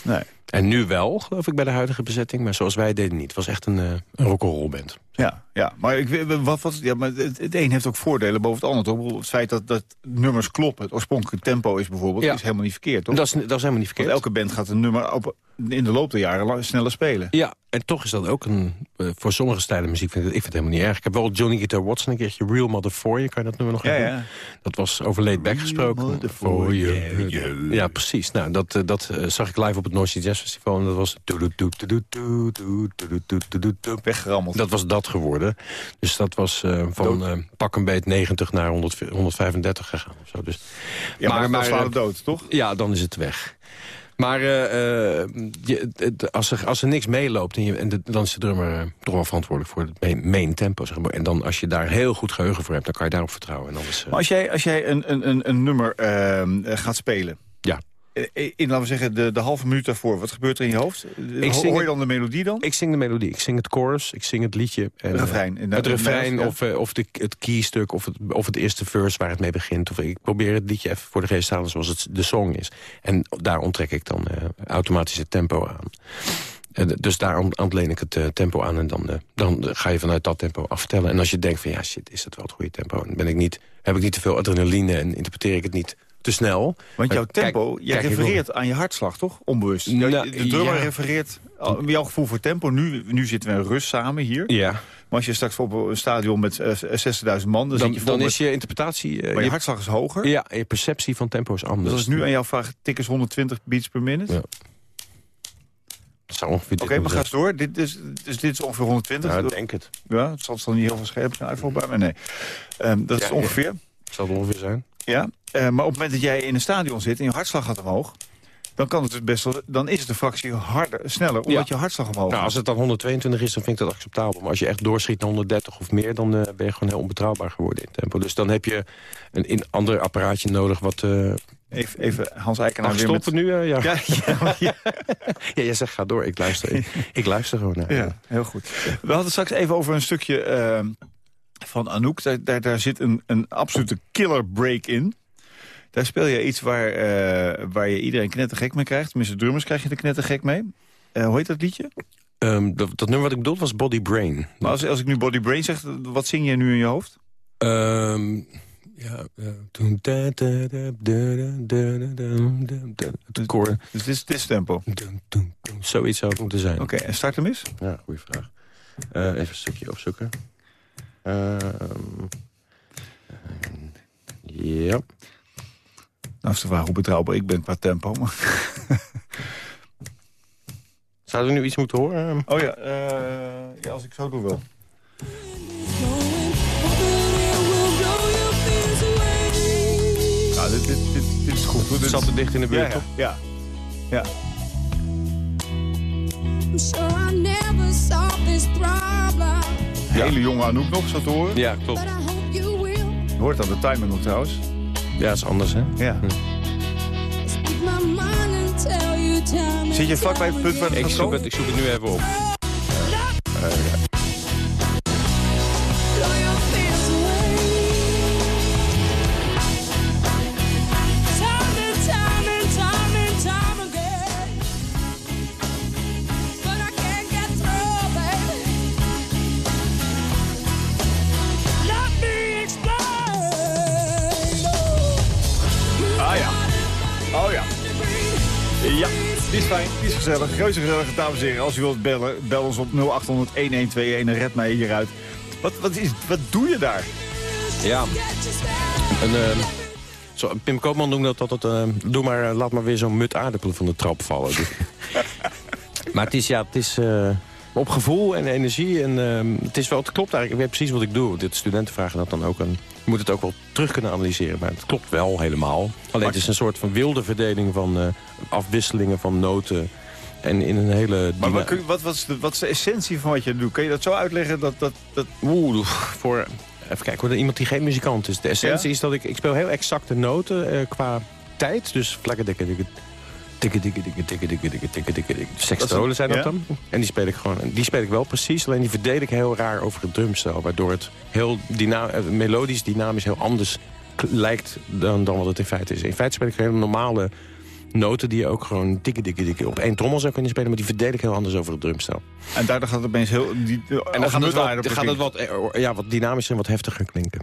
[SPEAKER 3] Nee.
[SPEAKER 4] En nu wel, geloof ik, bij de huidige bezetting. Maar zoals wij deden niet. Het was echt een, uh, een rock'n'roll band.
[SPEAKER 3] Ja, ja. maar, ik, wat, wat, ja, maar het, het een heeft ook voordelen boven het ander. Toch? Het feit dat, dat nummers kloppen, het oorspronkelijke tempo is bijvoorbeeld,
[SPEAKER 4] Ja.
[SPEAKER 3] is helemaal niet verkeerd. Toch?
[SPEAKER 4] Dat is, dat is helemaal niet verkeerd.
[SPEAKER 3] Want elke band gaat een nummer op, in de loop der jaren lang- sneller spelen.
[SPEAKER 4] Ja, en toch is dat ook een... eh, voor sommige stijlen muziek vind ik, ik vind het helemaal niet erg. Ik heb wel Johnny Guitar Watson een keertje Real Mother For You. Kan je dat nummer nog
[SPEAKER 3] Ja,
[SPEAKER 4] even
[SPEAKER 3] ja.
[SPEAKER 4] Dat was over laid back gesproken.
[SPEAKER 3] Mother For You.
[SPEAKER 4] Ja, precies. Nou, dat, eh, dat zag ik live op het North Sea Jazz Festival. En dat was...
[SPEAKER 3] Weggerammeld.
[SPEAKER 4] Dat was dat geworden. Dus dat was eh, van eh, pak een beet 90 naar 100, 135 gegaan. Of zo. Dus,
[SPEAKER 3] ja, maar,
[SPEAKER 4] maar-
[SPEAKER 3] slaat
[SPEAKER 4] eh,
[SPEAKER 3] dood, toch?
[SPEAKER 4] ja, dan is het weg. Maar je, als, er, als er niks meeloopt, en, je, en de, dan is de drummer toch wel verantwoordelijk voor het main, tempo. Zeg maar. En dan, als je daar heel goed geheugen voor hebt, dan kan je daarop vertrouwen. En anders,
[SPEAKER 3] Maar als jij, als jij een, een, een, een nummer ehm, eh, gaat spelen...
[SPEAKER 4] ja.
[SPEAKER 3] eh, In, laten we zeggen, de, de halve minuut daarvoor, wat gebeurt er in je hoofd?
[SPEAKER 4] Ik
[SPEAKER 3] Hoor je dan de melodie dan?
[SPEAKER 4] Ik zing de melodie, ik zing het chorus, ik zing het liedje. En,
[SPEAKER 3] Het refrein.
[SPEAKER 4] eh,
[SPEAKER 3] In de-
[SPEAKER 4] het refrein of, eh, of de, het keystuk of het, of het eerste verse waar het mee begint. Of ik probeer het liedje even voor de geest te halen zoals het de song is. En daar onttrek ik dan eh, automatisch het tempo aan. Eh, dus daar ont- ontleen ik het eh, tempo aan en dan, eh, dan ga je vanuit dat tempo aftellen. En als je denkt van ja shit, is dat wel het goede tempo? Dan ben ik niet, heb ik niet te veel adrenaline en interpreteer ik het niet te snel.
[SPEAKER 3] Want jouw
[SPEAKER 4] Eh, kijk-
[SPEAKER 3] tempo, jij
[SPEAKER 4] kijk, ik wil-
[SPEAKER 3] refereert aan je hartslag, toch? Onbewust.
[SPEAKER 4] Nou,
[SPEAKER 3] Jouw- de drummer
[SPEAKER 4] ja.
[SPEAKER 3] refereert aan jouw gevoel voor tempo. Nu, nu zitten we in rust samen hier.
[SPEAKER 4] Ja,
[SPEAKER 3] Maar als je straks op een stadion met eh, 60.000 man... Dan, je
[SPEAKER 4] dan is je interpretatie... eh,
[SPEAKER 3] maar je
[SPEAKER 4] je-
[SPEAKER 3] hartslag is hoger.
[SPEAKER 4] ja, je perceptie van tempo is anders.
[SPEAKER 3] Dus als ik nu aan jou vraag, tik is 120 beats per minute.
[SPEAKER 4] Ja.
[SPEAKER 3] Oké, maar
[SPEAKER 4] moeten
[SPEAKER 3] ga eens door. Dit is, dus dit is ongeveer 120.
[SPEAKER 4] zijn. Ja,
[SPEAKER 3] Ja,
[SPEAKER 4] ik denk het.
[SPEAKER 3] het zal niet heel veel scherp zijn uitvoerbaar, maar nee. Ehm, dat is
[SPEAKER 4] Ja,
[SPEAKER 3] ongeveer.
[SPEAKER 4] Het zal het ongeveer zijn.
[SPEAKER 3] Ja. Eh, maar op het moment dat jij in een stadion zit en je hartslag gaat omhoog... dan, kan het dus best wel, dan is het een fractie harder, sneller, omdat je hartslag omhoog
[SPEAKER 4] Nou,
[SPEAKER 3] gaat.
[SPEAKER 4] als het dan 122 is, dan vind ik dat acceptabel. Maar als je echt doorschiet naar 130 of meer... dan eh, ben je gewoon heel onbetrouwbaar geworden in tempo. Dus dan heb je een, een ander apparaatje nodig wat... eh
[SPEAKER 3] Even, even Hans Eikenaar weer met...
[SPEAKER 4] stoppen nu? eh, ja.
[SPEAKER 3] Ja, ja, [laughs] ja,
[SPEAKER 4] ja, jij zegt ga door. Ik luister, ik, ik luister gewoon naar.
[SPEAKER 3] ja, heel goed. We hadden straks even over een stukje eh, van Anouk, daar, daar, daar zit een, een absolute killer break in. Daar speel je iets waar, uh, waar je iedereen knettergek mee krijgt. Tenminste, drummers krijg je er knettergek mee. Uh, hoe heet dat liedje?
[SPEAKER 4] Ehm, dat, dat, nummer wat ik bedoel was Body Brain.
[SPEAKER 3] Maar als, als ik nu Body Brain zeg, wat zing je nu in je hoofd?
[SPEAKER 4] Um, ja, toen... Het koor.
[SPEAKER 3] Dit is, dit tempo?
[SPEAKER 4] Zoiets zou het moeten zijn.
[SPEAKER 3] Oké, okay, en start hem eens?
[SPEAKER 4] Ja, goede vraag. Uh, even een stukje opzoeken. Ehm, ja.
[SPEAKER 3] Nou is de vraag hoe betrouwbaar ik ben qua tempo. Maar...
[SPEAKER 4] Zouden we nu iets moeten horen?
[SPEAKER 3] Oh ja, eh, ja, als ik zo doe wel. Ja, dit, dit, dit, dit is goed.
[SPEAKER 4] Het zat te dicht in de buurt,
[SPEAKER 3] ja,
[SPEAKER 4] toch?
[SPEAKER 3] ja, ja.
[SPEAKER 7] I'm sure I never solved this problem,
[SPEAKER 3] Hele jonge Anouk nog, zo te horen.
[SPEAKER 4] Ja, klopt.
[SPEAKER 3] Je hoort aan de timer nog trouwens.
[SPEAKER 4] Ja, is anders, hè?
[SPEAKER 3] Ja.
[SPEAKER 7] Time
[SPEAKER 3] Zit je vlakbij het
[SPEAKER 7] time
[SPEAKER 3] punt waar het
[SPEAKER 4] Ik
[SPEAKER 3] gaat
[SPEAKER 4] zoek,
[SPEAKER 3] komen?
[SPEAKER 4] het, ik zoek het nu even op.
[SPEAKER 7] Blow your
[SPEAKER 3] is fijn, die is gezellig. Reuze gezellig, dames en heren. Als u wilt bellen, bel ons op 0800-1121 en red mij hieruit. Wat, wat, is, wat doe je daar?
[SPEAKER 4] Ja. Een, zo, Pim Koopman noemde dat altijd... ehm, doe maar, eh, laat maar weer zo'n mut aardappelen van de trap vallen. [laughs] Maar het is, ja, het is eh, op gevoel en energie. En ehm, het is wel, het klopt eigenlijk. Ik weet precies wat ik doe. Dit studenten vragen dat dan ook. En je moet het ook wel terug kunnen analyseren. Maar het klopt wel helemaal. Alleen het is een soort van wilde verdeling van eh, afwisselingen van noten. En in een hele...
[SPEAKER 3] Maar wat, je- wat, wat, is de, wat is de essentie van wat je doet? Kun je dat zo uitleggen? Dat, dat, dat...
[SPEAKER 4] Oeh, voor... Even kijken, hoor, iemand die geen muzikant is. De essentie
[SPEAKER 3] Ja?
[SPEAKER 4] is dat ik... Ik speel heel exacte noten eh, qua tijd. Dus vlakke dikke dikke... Tikke tikke tikke tikke tikke tikke tikke tikke tikke. Zijn dat dan. En die speel ik gewoon. Die speel ik wel precies, alleen die verdeel ik heel raar over het drumstel. Waardoor het heel dyna eh, melodisch, dynamisch heel anders lijkt dan, dan wat het in feite is. In feite speel ik hele normale noten die je ook gewoon dikke, dikke, dikke op één trommel zou kunnen spelen... maar die verdeel ik heel anders over het drumstel.
[SPEAKER 3] En daardoor gaat het opeens heel... Die,
[SPEAKER 4] en dan gaat het, wat, gaat het wat, ja, wat dynamischer en wat heftiger klinken.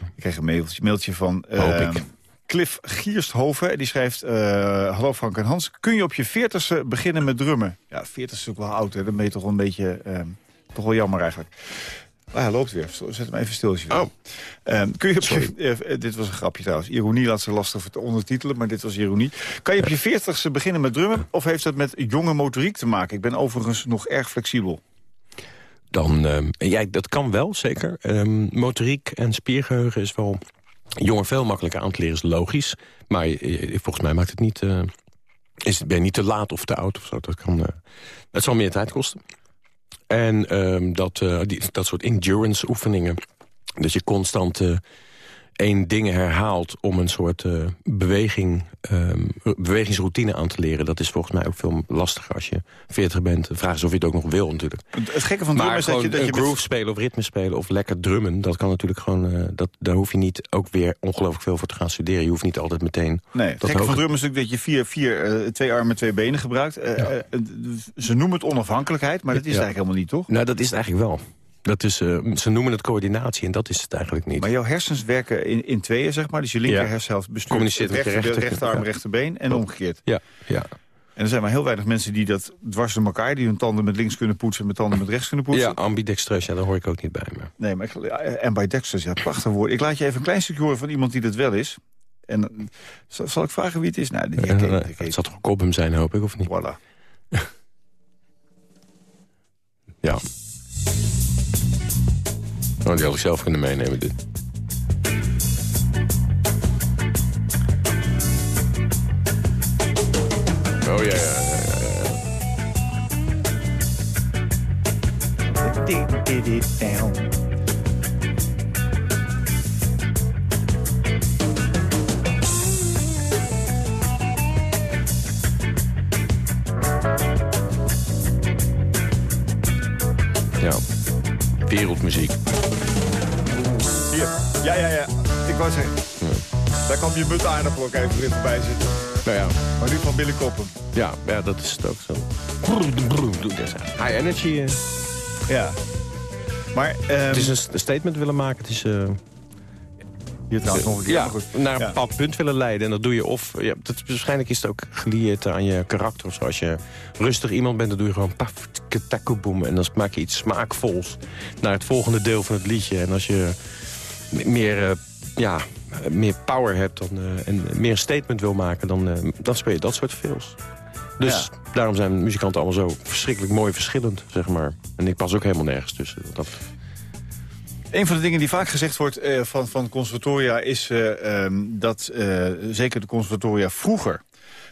[SPEAKER 3] Ik kreeg een mailtje, mailtje van...
[SPEAKER 4] Hoop
[SPEAKER 3] ehm,
[SPEAKER 4] ik
[SPEAKER 3] Cliff Giersthoven. Die schrijft... eh, Hallo Frank en Hans. Kun je op je veertigste beginnen met drummen? Ja, veertig is ook wel oud. Hè? Dan ben je toch wel een beetje... eh, toch wel jammer eigenlijk. Ah, hij loopt weer. Zet hem even stil. als je wil.
[SPEAKER 4] Oh.
[SPEAKER 3] Ehm, kun je op je, [laughs] eh, dit was een grapje trouwens. Ironie laat ze lastig te ondertitelen, maar dit was ironie. Kan je op je [laughs] veertigste beginnen met drummen? Of heeft dat met jonge motoriek te maken? Ik ben overigens nog erg flexibel.
[SPEAKER 4] Dan, ehm, ja, dat kan wel, zeker. Ehm, motoriek en spiergeheugen is wel jonger veel makkelijker aan te leren, is logisch. Maar volgens mij maakt het niet... eh, is, ben je niet te laat of te oud of zo. Dat kan, eh, het zal meer tijd kosten. En ehm, dat, eh, die, dat soort endurance oefeningen... dat je constant één ding herhaalt om een soort eh, beweging, ehm, bewegingsroutine aan te leren... dat is volgens mij ook veel lastiger als je 40 bent. De vraag is of je het ook nog wil natuurlijk.
[SPEAKER 3] Het gekke van drummen
[SPEAKER 4] Maar
[SPEAKER 3] is dat je... Dat je met-
[SPEAKER 4] groove spelen of ritme spelen of lekker drummen... dat kan natuurlijk gewoon... eh, dat, daar hoef je niet ook weer ongelooflijk veel voor te gaan studeren. Je hoeft niet altijd meteen...
[SPEAKER 3] Nee, het gekke van drummen is natuurlijk dat je vier, vier, eh, twee armen, twee benen gebruikt. Ze noemen het onafhankelijkheid, maar dat is
[SPEAKER 4] Ja.
[SPEAKER 3] eigenlijk helemaal niet, toch?
[SPEAKER 4] Nou, dat is het eigenlijk wel. Dat is, eh, ze noemen het coördinatie en dat is het eigenlijk niet.
[SPEAKER 3] Maar jouw hersens werken in, in tweeën, zeg maar. Dus je linker
[SPEAKER 4] Ja.
[SPEAKER 3] hersenhelft bestuurt
[SPEAKER 4] Communiceert
[SPEAKER 3] het
[SPEAKER 4] met je
[SPEAKER 3] rechter, de
[SPEAKER 4] rechter-
[SPEAKER 3] rechterarm,
[SPEAKER 4] ja.
[SPEAKER 3] rechterbeen en omgekeerd.
[SPEAKER 4] Ja, ja.
[SPEAKER 3] En er zijn maar heel weinig mensen die dat dwars door elkaar... die hun tanden met links kunnen poetsen en met tanden met rechts kunnen poetsen.
[SPEAKER 4] ja ambidextreus, ja, daar hoor ik ook niet bij. Maar.
[SPEAKER 3] Nee, maar Dexter's, ja, prachtig woord. Ik laat je even een klein stukje horen van iemand die dat wel is. En zal, ik vragen wie het is? Nou, die [laughs]
[SPEAKER 4] het zal toch Cobham zijn, hoop ik, of niet?
[SPEAKER 3] Voilà. [laughs]
[SPEAKER 4] Ja. Oh, die had ik zelf kunnen meenemen, dit. Oh ja, ja, ja. Ja. Wereldmuziek.
[SPEAKER 3] Hier. Ja, ja, ja. Ik wou zeggen. Daar kwam je but aardappel ook even weer voorbij zitten.
[SPEAKER 4] Nou ja,
[SPEAKER 3] Maar nu van Billy Koppen.
[SPEAKER 4] ja, ja dat is het ook zo. High energy. eh.
[SPEAKER 3] Ja. Maar, ehm
[SPEAKER 4] Het is een st- statement willen maken. Het is... eh,
[SPEAKER 3] hier trouwens nog een keer.
[SPEAKER 4] ja, naar een
[SPEAKER 3] Ja.
[SPEAKER 4] bepaald punt willen leiden. En dat doe je of... Ja, dat, waarschijnlijk is het ook gelieerd aan je karakter. Of zo. Als je rustig iemand bent, dan doe je gewoon... paf. En dan maak je iets smaakvols naar het volgende deel van het liedje. En als je meer, eh, ja, meer power hebt dan, eh, en meer een statement wil maken... dan, eh, dan speel je dat soort films. Dus daarom zijn muzikanten allemaal zo verschrikkelijk mooi verschillend, zeg maar. En ik pas ook helemaal nergens tussen. Dat,
[SPEAKER 3] Een van de dingen die vaak gezegd wordt van, van conservatoria... is eh, ehm, dat zeker de conservatoria vroeger...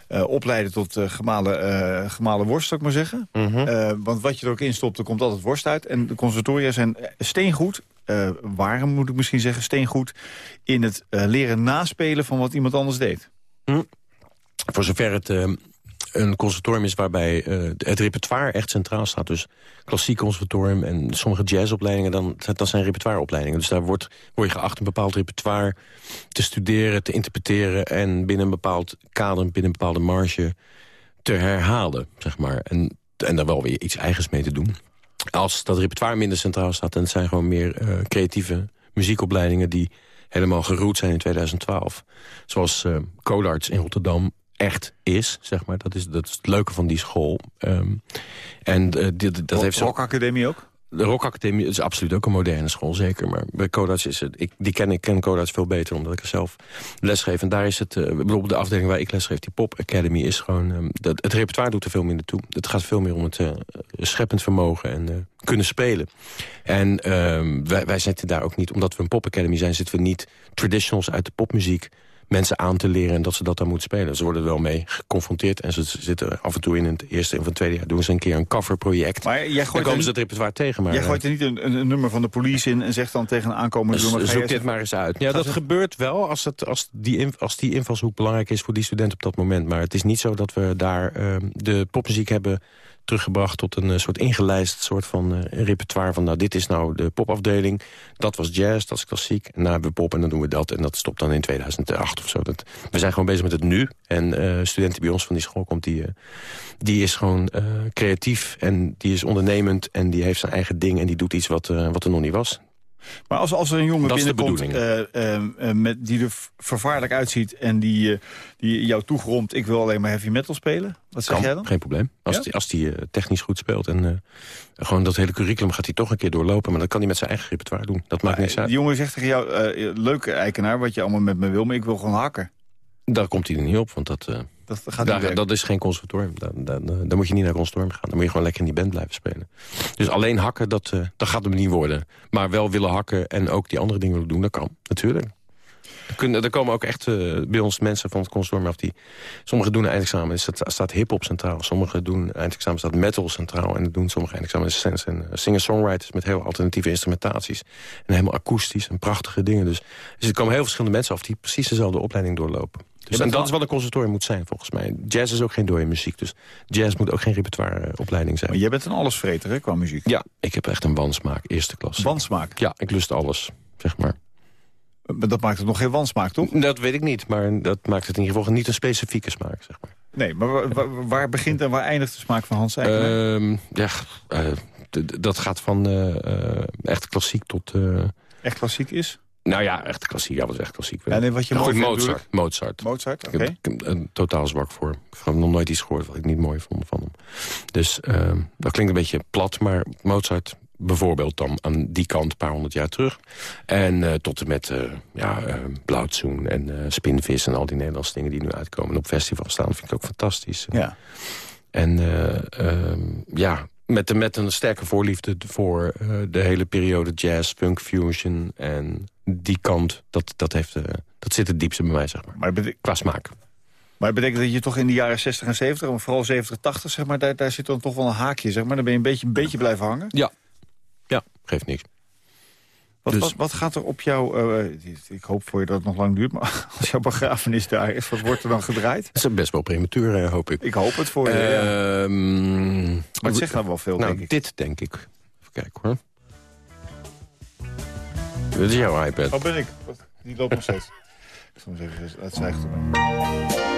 [SPEAKER 3] opleiden tot gemalen, gemalen worst, zou ik maar zeggen. Eh, want wat je er ook in stopt, er komt altijd worst uit. En de conservatoria zijn steengoed, eh waren moet ik misschien zeggen... steengoed in het eh, leren naspelen van wat iemand anders deed.
[SPEAKER 4] voor zover het eh, een conservatorium is waarbij het repertoire echt centraal staat. Dus klassiek conservatorium en sommige jazzopleidingen, dan, dat zijn repertoireopleidingen. Dus daar wordt, word je geacht een bepaald repertoire te studeren, te interpreteren... en binnen een bepaald kader, binnen een bepaalde marge te herhalen, zeg maar. En, en daar wel weer iets eigens mee te doen. Als dat repertoire minder centraal staat... dan zijn gewoon meer eh, creatieve muziekopleidingen... die helemaal geroet zijn in 2012. Zoals eh Codarts in Rotterdam echt is, zeg maar. Dat is, dat is het leuke van die school. Ehm, en eh, dit, dat heeft zo...
[SPEAKER 3] Rock Academie ook?
[SPEAKER 4] De Rock Academie is absoluut ook een moderne school, zeker. Maar bij Codarts is het... Ik, die ken, ik ken Codarts veel beter, omdat ik er zelf lesgeef. En daar is het... eh, bijvoorbeeld de afdeling waar ik lesgeef, die Pop Academy... is gewoon... ehm, dat, het repertoire doet er veel minder toe. Het gaat veel meer om het eh, scheppend vermogen en eh, kunnen spelen. En ehm, wij, wij zitten daar ook niet... Omdat we een Pop Academy zijn, zitten we niet traditionals uit de popmuziek mensen aan te leren en dat ze dat dan moeten spelen. Ze worden er wel mee geconfronteerd en ze zitten af en toe in het eerste en van het tweede jaar... doen ze een keer een coverproject.
[SPEAKER 3] Maar jij
[SPEAKER 4] Dan komen ze het repertoire tegen. Maar,
[SPEAKER 3] jij
[SPEAKER 4] eh,
[SPEAKER 3] gooit er niet een, een, een nummer van de police in... en zegt dan tegen een aankomende
[SPEAKER 4] dus zoek dit maar eens uit. Ja, dat gebeurt wel als, het, als, die, als die invalshoek belangrijk is voor die student op dat moment. Maar het is niet zo dat we daar eh, de popmuziek hebben teruggebracht tot een eh, soort ingelijst soort van eh, repertoire van nou dit is nou de popafdeling, dat was jazz, dat is klassiek, en daarna hebben we pop en dan doen we dat en dat stopt dan in 2008 zo. Dat, we zijn gewoon bezig met het nu en eh studenten bij ons van die school komt die, eh, die is gewoon eh, creatief en die is ondernemend en die heeft zijn eigen ding en die doet iets wat, wat er nog niet was.
[SPEAKER 3] Maar als, als er een jongen
[SPEAKER 4] Dat
[SPEAKER 3] binnenkomt eh, eh, eh, met, die er vervaarlijk uitziet... en die, die jou toegromt, ik wil alleen maar heavy metal spelen. Wat zeg
[SPEAKER 4] Kan,
[SPEAKER 3] jij dan?
[SPEAKER 4] geen probleem. Als
[SPEAKER 3] Ja?
[SPEAKER 4] die, als die technisch goed speelt en gewoon dat hele curriculum gaat hij toch een keer doorlopen. Maar dat kan hij met zijn eigen repertoire doen. Dat maakt niks
[SPEAKER 3] Die
[SPEAKER 4] uit.
[SPEAKER 3] jongen zegt tegen jou, leuke eigenaar, wat je allemaal met me wil... maar ik wil gewoon hakken.
[SPEAKER 4] Daar komt hij er niet op, want dat,
[SPEAKER 3] Dat gaat
[SPEAKER 4] daar, dat is geen conservatorium. Daar, daar, daar moet je niet naar conservatorium gaan. Dan moet je gewoon lekker in die band blijven spelen. Dus alleen hakken, dat, eh, dat gaat hem niet worden. Maar wel willen hakken en ook die andere dingen willen doen, dat kan. Natuurlijk. Er, kunnen, er komen ook echt eh, bij ons mensen van het conservatorium af... die sommigen doen een eindexamen, er staat, staat hip-hop centraal. Sommigen doen eindexamen, staat metal centraal. En dat doen sommige eindexamens zijn- zijn singer-songwriters... met heel alternatieve instrumentaties. En helemaal akoestisch en prachtige dingen. Dus, dus er komen heel verschillende mensen af... die precies dezelfde opleiding doorlopen. Dus, en dat
[SPEAKER 3] wel-
[SPEAKER 4] is wat een conservatorium moet zijn, volgens mij. Jazz is ook geen dode muziek, dus jazz moet ook geen repertoireopleiding zijn.
[SPEAKER 3] Maar jij bent een allesvreter, hè, qua muziek.
[SPEAKER 4] Ja, ik heb echt een wansmaak, eerste klas.
[SPEAKER 3] Wansmaak.
[SPEAKER 4] Ja, ik lust alles, zeg maar.
[SPEAKER 3] Maar dat maakt het nog geen wansmaak, toch?
[SPEAKER 4] Dat weet ik niet, maar dat maakt het in ieder geval niet een specifieke smaak, zeg maar.
[SPEAKER 3] Nee, maar waar, begint en waar eindigt de smaak van Hans Eikenaar?
[SPEAKER 4] Ehm, ja, eh, dat gaat van eh, eh, echt klassiek tot...
[SPEAKER 3] Echt klassiek is?
[SPEAKER 4] Nou ja, echt klassiek. Ja, wat is echt klassiek?
[SPEAKER 3] Ja, nee, wat je mooi vindt,
[SPEAKER 4] Mozart. Mozart.
[SPEAKER 3] Mozart, oké.
[SPEAKER 4] ik heb een totaal zwak voor. Ik heb nog nooit iets gehoord wat ik niet mooi vond van hem. Dus ehm, dat klinkt een beetje plat, maar Mozart bijvoorbeeld dan aan die kant een paar honderd jaar terug. En eh, tot en met uh, ja, uh, Blauwtsoen en Spinvis en al die Nederlandse dingen die nu uitkomen en op festival staan, vind ik ook fantastisch.
[SPEAKER 3] Ja.
[SPEAKER 4] En uh, ja, met, met een sterke voorliefde voor eh, de hele periode jazz, funk, fusion en die kant. Dat, dat, heeft, eh, dat zit het diepste bij mij, zeg maar.
[SPEAKER 3] Maar,
[SPEAKER 4] Qua smaak.
[SPEAKER 3] maar het betekent dat je toch in de jaren 60 en 70, maar vooral 70, 80, zeg maar, daar, daar zit dan toch wel een haakje, zeg maar. Dan ben je een beetje, een beetje blijven hangen.
[SPEAKER 4] Ja. Ja, geeft niks.
[SPEAKER 3] Wat,
[SPEAKER 4] Dus-
[SPEAKER 3] wat, wat gaat er op jou, eh, ik hoop voor je dat het nog lang duurt, maar [laughs] als jouw begrafenis daar is, wat wordt er dan gedraaid?
[SPEAKER 4] Dat is best wel prematuur, eh, hoop ik.
[SPEAKER 3] Ik hoop het voor je, ja.
[SPEAKER 4] Ehm,
[SPEAKER 3] Maar het zegt nou wel veel,
[SPEAKER 4] nou,
[SPEAKER 3] denk ik.
[SPEAKER 4] dit denk ik. Even kijken hoor. Dit is jouw iPad.
[SPEAKER 3] Oh, ben ik? Die loopt nog steeds. [laughs] Ik zal eens even uitzijgen doen.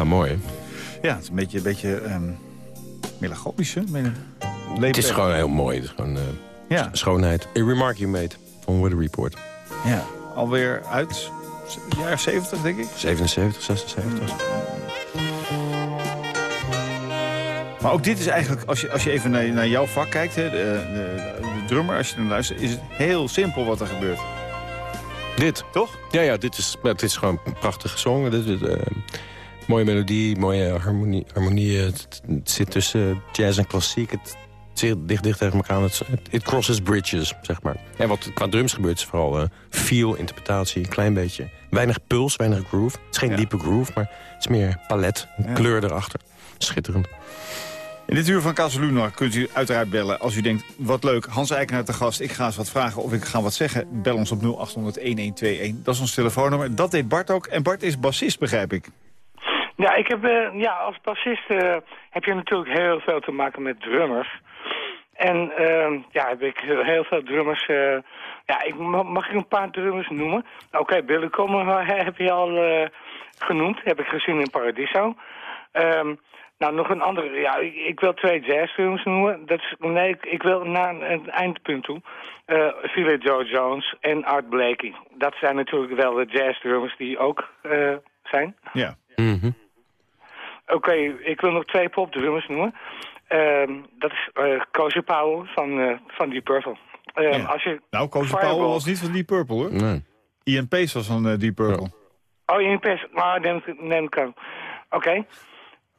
[SPEAKER 4] Ja, mooi.
[SPEAKER 3] Ja, het is een beetje, een beetje ehm, melancholisch, hè?
[SPEAKER 4] Het is gewoon heel mooi. Het is gewoon eh,
[SPEAKER 3] Ja,
[SPEAKER 4] schoonheid. A remark you made van Weather Report.
[SPEAKER 3] ja, alweer uit de jaren 70, denk ik.
[SPEAKER 4] 77, 76.
[SPEAKER 3] Maar ook dit is eigenlijk, als je, als je even naar, naar jouw vak kijkt, hè, de, de, de drummer, als je naar luistert, is het heel simpel wat er gebeurt.
[SPEAKER 4] Dit.
[SPEAKER 3] Toch?
[SPEAKER 4] Ja, ja, dit is, dit is gewoon een prachtig gezongen. Dit is, eh, mooie melodie, mooie harmonie. harmonie het, het zit tussen jazz en klassiek. Het zit dicht, dicht tegen elkaar aan. Het, it crosses bridges, zeg maar. En wat qua drums gebeurt is vooral eh, feel, interpretatie, een klein beetje. Weinig puls, weinig groove. Het is geen
[SPEAKER 3] Ja.
[SPEAKER 4] diepe groove, maar het is meer palet. Een
[SPEAKER 3] Ja.
[SPEAKER 4] kleur erachter. Schitterend.
[SPEAKER 3] In dit uur van Casaluna kunt u uiteraard bellen als u denkt... wat leuk, Hans Eikenaar te gast, ik ga eens wat vragen of ik ga wat zeggen. Bel ons op 0800-1121. Dat is ons telefoonnummer. Dat deed Bart ook. En Bart is bassist, begrijp ik.
[SPEAKER 8] Ja, ik heb, eh, ja, als bassist eh, heb je natuurlijk heel veel te maken met drummers. En eh, ja, heb ik heel veel drummers... eh, ja, ik, ma- mag ik een paar drummers noemen? Oké, Billy Coleman [laughs] heb je al eh, genoemd. Heb ik gezien in Paradiso. Ehm, nou, nog een andere... Ja, ik, ik wil twee jazzdrummers noemen. Dat is, nee, ik, ik wil naar een, eindpunt toe. Eh Philly Joe Jones en Art Blakey. Dat zijn natuurlijk wel de jazzdrummers die ook eh, zijn.
[SPEAKER 3] Ja.
[SPEAKER 4] Mhm.
[SPEAKER 8] Oké, ik wil nog twee popdrummers noemen. Ehm, dat is eh Cozy Powell van, eh van Deep Purple. Ehm,
[SPEAKER 3] Ja.
[SPEAKER 8] als je
[SPEAKER 3] Nou, Cozy
[SPEAKER 8] Fireball-
[SPEAKER 3] Powell was niet van Deep Purple, hoor.
[SPEAKER 4] Nee.
[SPEAKER 3] Ian Pace was van eh, Deep Purple.
[SPEAKER 8] Oh, in pers. Maar neem, neem ik. Oké.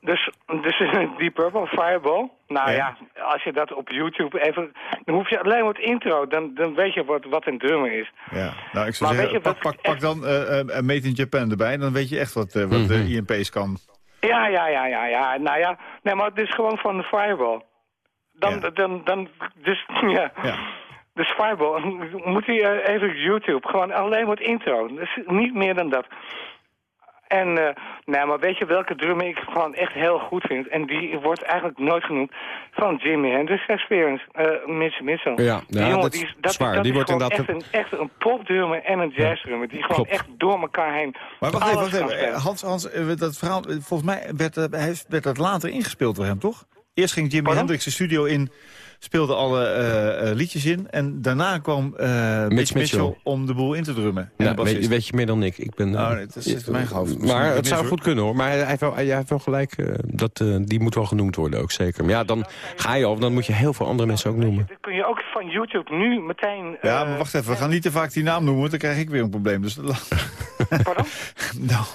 [SPEAKER 8] Dus, dus [laughs] Deep Purple, Fireball. Nou
[SPEAKER 3] Ja.
[SPEAKER 8] ja. als je dat op YouTube even... Dan hoef je alleen maar het intro, dan, dan weet je wat, wat een drummer is.
[SPEAKER 3] Ja. Nou, ik zou
[SPEAKER 8] Maar
[SPEAKER 3] zeggen, pak,
[SPEAKER 8] wat
[SPEAKER 3] pak, pak
[SPEAKER 8] echt-
[SPEAKER 3] dan eh eh, Made in Japan erbij. Dan weet je echt wat, eh, wat eh, Ian Pace kan.
[SPEAKER 8] Ja, ja, ja, ja, ja. Nou ja, nee, maar het is gewoon van de Fireball. Dan,
[SPEAKER 3] Ja.
[SPEAKER 8] dan, dan, dus, [laughs] ja.
[SPEAKER 3] Ja.
[SPEAKER 8] Dus Fireball, moet je eh, even op YouTube, gewoon alleen het intro. Dus niet meer dan dat. En, eh nee, maar weet je welke drummer ik gewoon echt heel goed vind? En die wordt eigenlijk nooit genoemd. Van Jimi Hendrix Experience, eh Mitch Mitchell.
[SPEAKER 4] Ja,
[SPEAKER 8] Die
[SPEAKER 4] ja,
[SPEAKER 8] jongen,
[SPEAKER 4] dat
[SPEAKER 8] die
[SPEAKER 4] is
[SPEAKER 8] dat,
[SPEAKER 4] zwaar.
[SPEAKER 8] Dat
[SPEAKER 4] Die
[SPEAKER 8] is
[SPEAKER 4] wordt inderdaad
[SPEAKER 8] echt een, echt een popdrummer en een jazzdrummer. Die gewoon
[SPEAKER 4] Klopt.
[SPEAKER 8] echt door elkaar heen
[SPEAKER 3] Maar wacht even, wacht even. Hans, Hans eh, dat verhaal, volgens mij werd, werd dat later ingespeeld door hem, toch? Eerst ging Jimi
[SPEAKER 8] Pardon?
[SPEAKER 3] Hendrix de studio in, speelde alle eh, eh, liedjes in... en daarna kwam eh Mitch Mitchell.
[SPEAKER 4] Mitchell.
[SPEAKER 3] om de boel in te drummen. Bassist.
[SPEAKER 4] weet, weet je meer dan ik. ik ben,
[SPEAKER 3] Nou, nee, dat is mijn hoofd.
[SPEAKER 4] Maar het zou goed kunnen hoor. Maar hij heeft wel, hij heeft wel gelijk. dat, die moet wel genoemd worden ook zeker. Maar ja, dan ga je al. Dan moet je heel veel andere mensen ook noemen.
[SPEAKER 8] Dat kun je ook van YouTube nu meteen...
[SPEAKER 3] Ja, maar wacht even, we gaan niet te vaak die naam noemen... want dan krijg ik weer een probleem. Dus, [laughs]
[SPEAKER 8] Pardon? [laughs]
[SPEAKER 3] nou,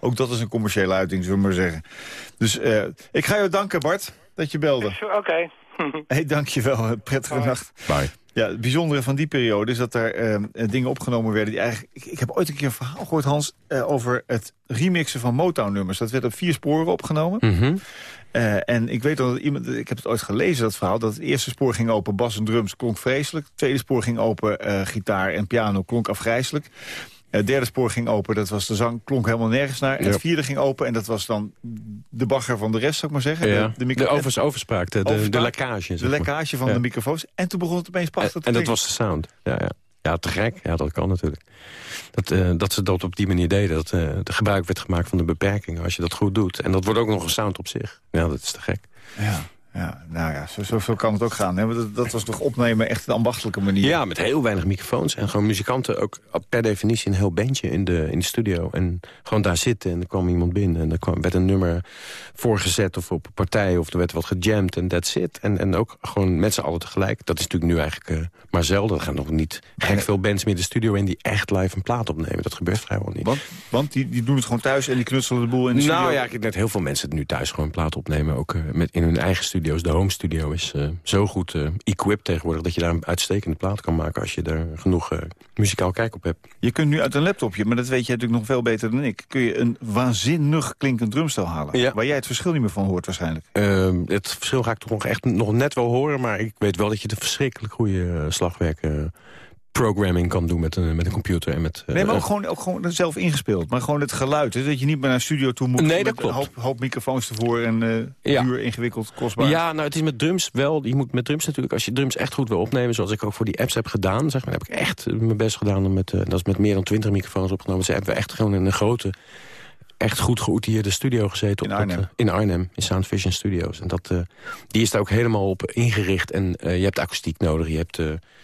[SPEAKER 3] ook dat is een commerciële uiting, zullen we maar zeggen. Dus eh, ik ga jou danken, Bart, dat je belde.
[SPEAKER 8] Oké. [laughs]
[SPEAKER 3] hey, dank je wel. Prettige nacht.
[SPEAKER 4] Bye.
[SPEAKER 3] Ja, het bijzondere van die periode is dat er eh, dingen opgenomen werden... die eigenlijk... Ik, ik heb ooit een keer een verhaal gehoord, Hans... eh, over het remixen van Motown-nummers. Dat werd op vier sporen opgenomen.
[SPEAKER 4] Mhm.
[SPEAKER 3] Eh, en ik weet dat iemand... Ik heb het ooit gelezen, dat verhaal... dat het eerste spoor ging open, bas en drums, klonk vreselijk. Het tweede spoor ging open, eh, gitaar en piano, klonk afgrijselijk. Het derde spoor ging open, dat was de zang, klonk helemaal nergens naar. En
[SPEAKER 4] Ja.
[SPEAKER 3] het vierde ging open en dat was dan de bagger van de rest, zou ik maar zeggen.
[SPEAKER 4] Ja.
[SPEAKER 3] De,
[SPEAKER 4] De, overs, overspraak, de, de, de lekkage.
[SPEAKER 3] de lekkage van
[SPEAKER 4] Ja.
[SPEAKER 3] de microfoons. En toen begon het opeens
[SPEAKER 4] En,
[SPEAKER 3] prachtig te
[SPEAKER 4] en dat was de sound. Ja, ja. ja te gek. Ja, dat kan natuurlijk. Dat, eh, dat ze dat op die manier deden. Dat eh de gebruik werd gemaakt van de beperkingen. Als je dat goed doet. En dat wordt ook nog een sound op zich. Ja, dat is te gek.
[SPEAKER 3] Ja, ja, nou ja, zo, zo, zo kan het ook gaan. Hè? Dat, dat was toch opnemen echt een ambachtelijke manier.
[SPEAKER 4] Ja, met heel weinig microfoons. En gewoon muzikanten ook per definitie een heel bandje in de, in de studio. En gewoon daar zitten en er kwam iemand binnen. En er kwam, werd een nummer voorgezet of op een partij. Of er werd wat gejamd en that's it. En, en ook gewoon met z'n allen tegelijk. Dat is natuurlijk nu eigenlijk eh, maar zelden. Er gaan nog niet gek veel bands meer de studio in... die echt live een plaat opnemen. Dat gebeurt vrijwel niet.
[SPEAKER 3] Want, want die, die doen het gewoon thuis en die knutselen de boel in de studio.
[SPEAKER 4] Nou ja, ik denk dat heel veel mensen nu thuis gewoon plaat opnemen. Ook eh, met in hun eigen studio's. De home studio is eh, zo goed eh, equipped tegenwoordig... dat je daar een uitstekende plaat kan maken... als je er genoeg eh, muzikaal kijk op hebt.
[SPEAKER 3] Je kunt nu uit een laptopje, maar dat weet jij natuurlijk nog veel beter dan ik... kun je een waanzinnig klinkend drumstel halen.
[SPEAKER 4] Ja.
[SPEAKER 3] Waar jij het verschil niet meer van hoort waarschijnlijk.
[SPEAKER 4] Eh, het verschil ga ik toch nog echt nog net wel horen... maar ik weet wel dat je de verschrikkelijk goede slagwerk... eh, programming kan doen met een, met een computer. En met, eh,
[SPEAKER 3] Nee, maar ook gewoon, ook gewoon zelf ingespeeld. Maar gewoon het geluid. Hè? Dat je niet meer naar een studio toe moet.
[SPEAKER 4] Nee, dat
[SPEAKER 3] met een
[SPEAKER 4] klopt.
[SPEAKER 3] hoop, hoop microfoons ervoor en eh
[SPEAKER 4] Ja.
[SPEAKER 3] duur, ingewikkeld, kostbaar.
[SPEAKER 4] Ja, nou, het is met drums wel. Je moet met drums natuurlijk, als je drums echt goed wil opnemen... zoals ik ook voor die apps heb gedaan, zeg maar, heb ik echt eh, mijn best gedaan. om Met, eh, dat is met meer dan 20 microfoons opgenomen. Ze hebben echt gewoon in een grote, echt goed geoutilleerde studio gezeten.
[SPEAKER 3] In
[SPEAKER 4] op
[SPEAKER 3] Arnhem.
[SPEAKER 4] Dat, eh, in Arnhem, in Sound Vision Studios. En dat, eh, die is daar ook helemaal op ingericht. En eh, je hebt akoestiek nodig, je hebt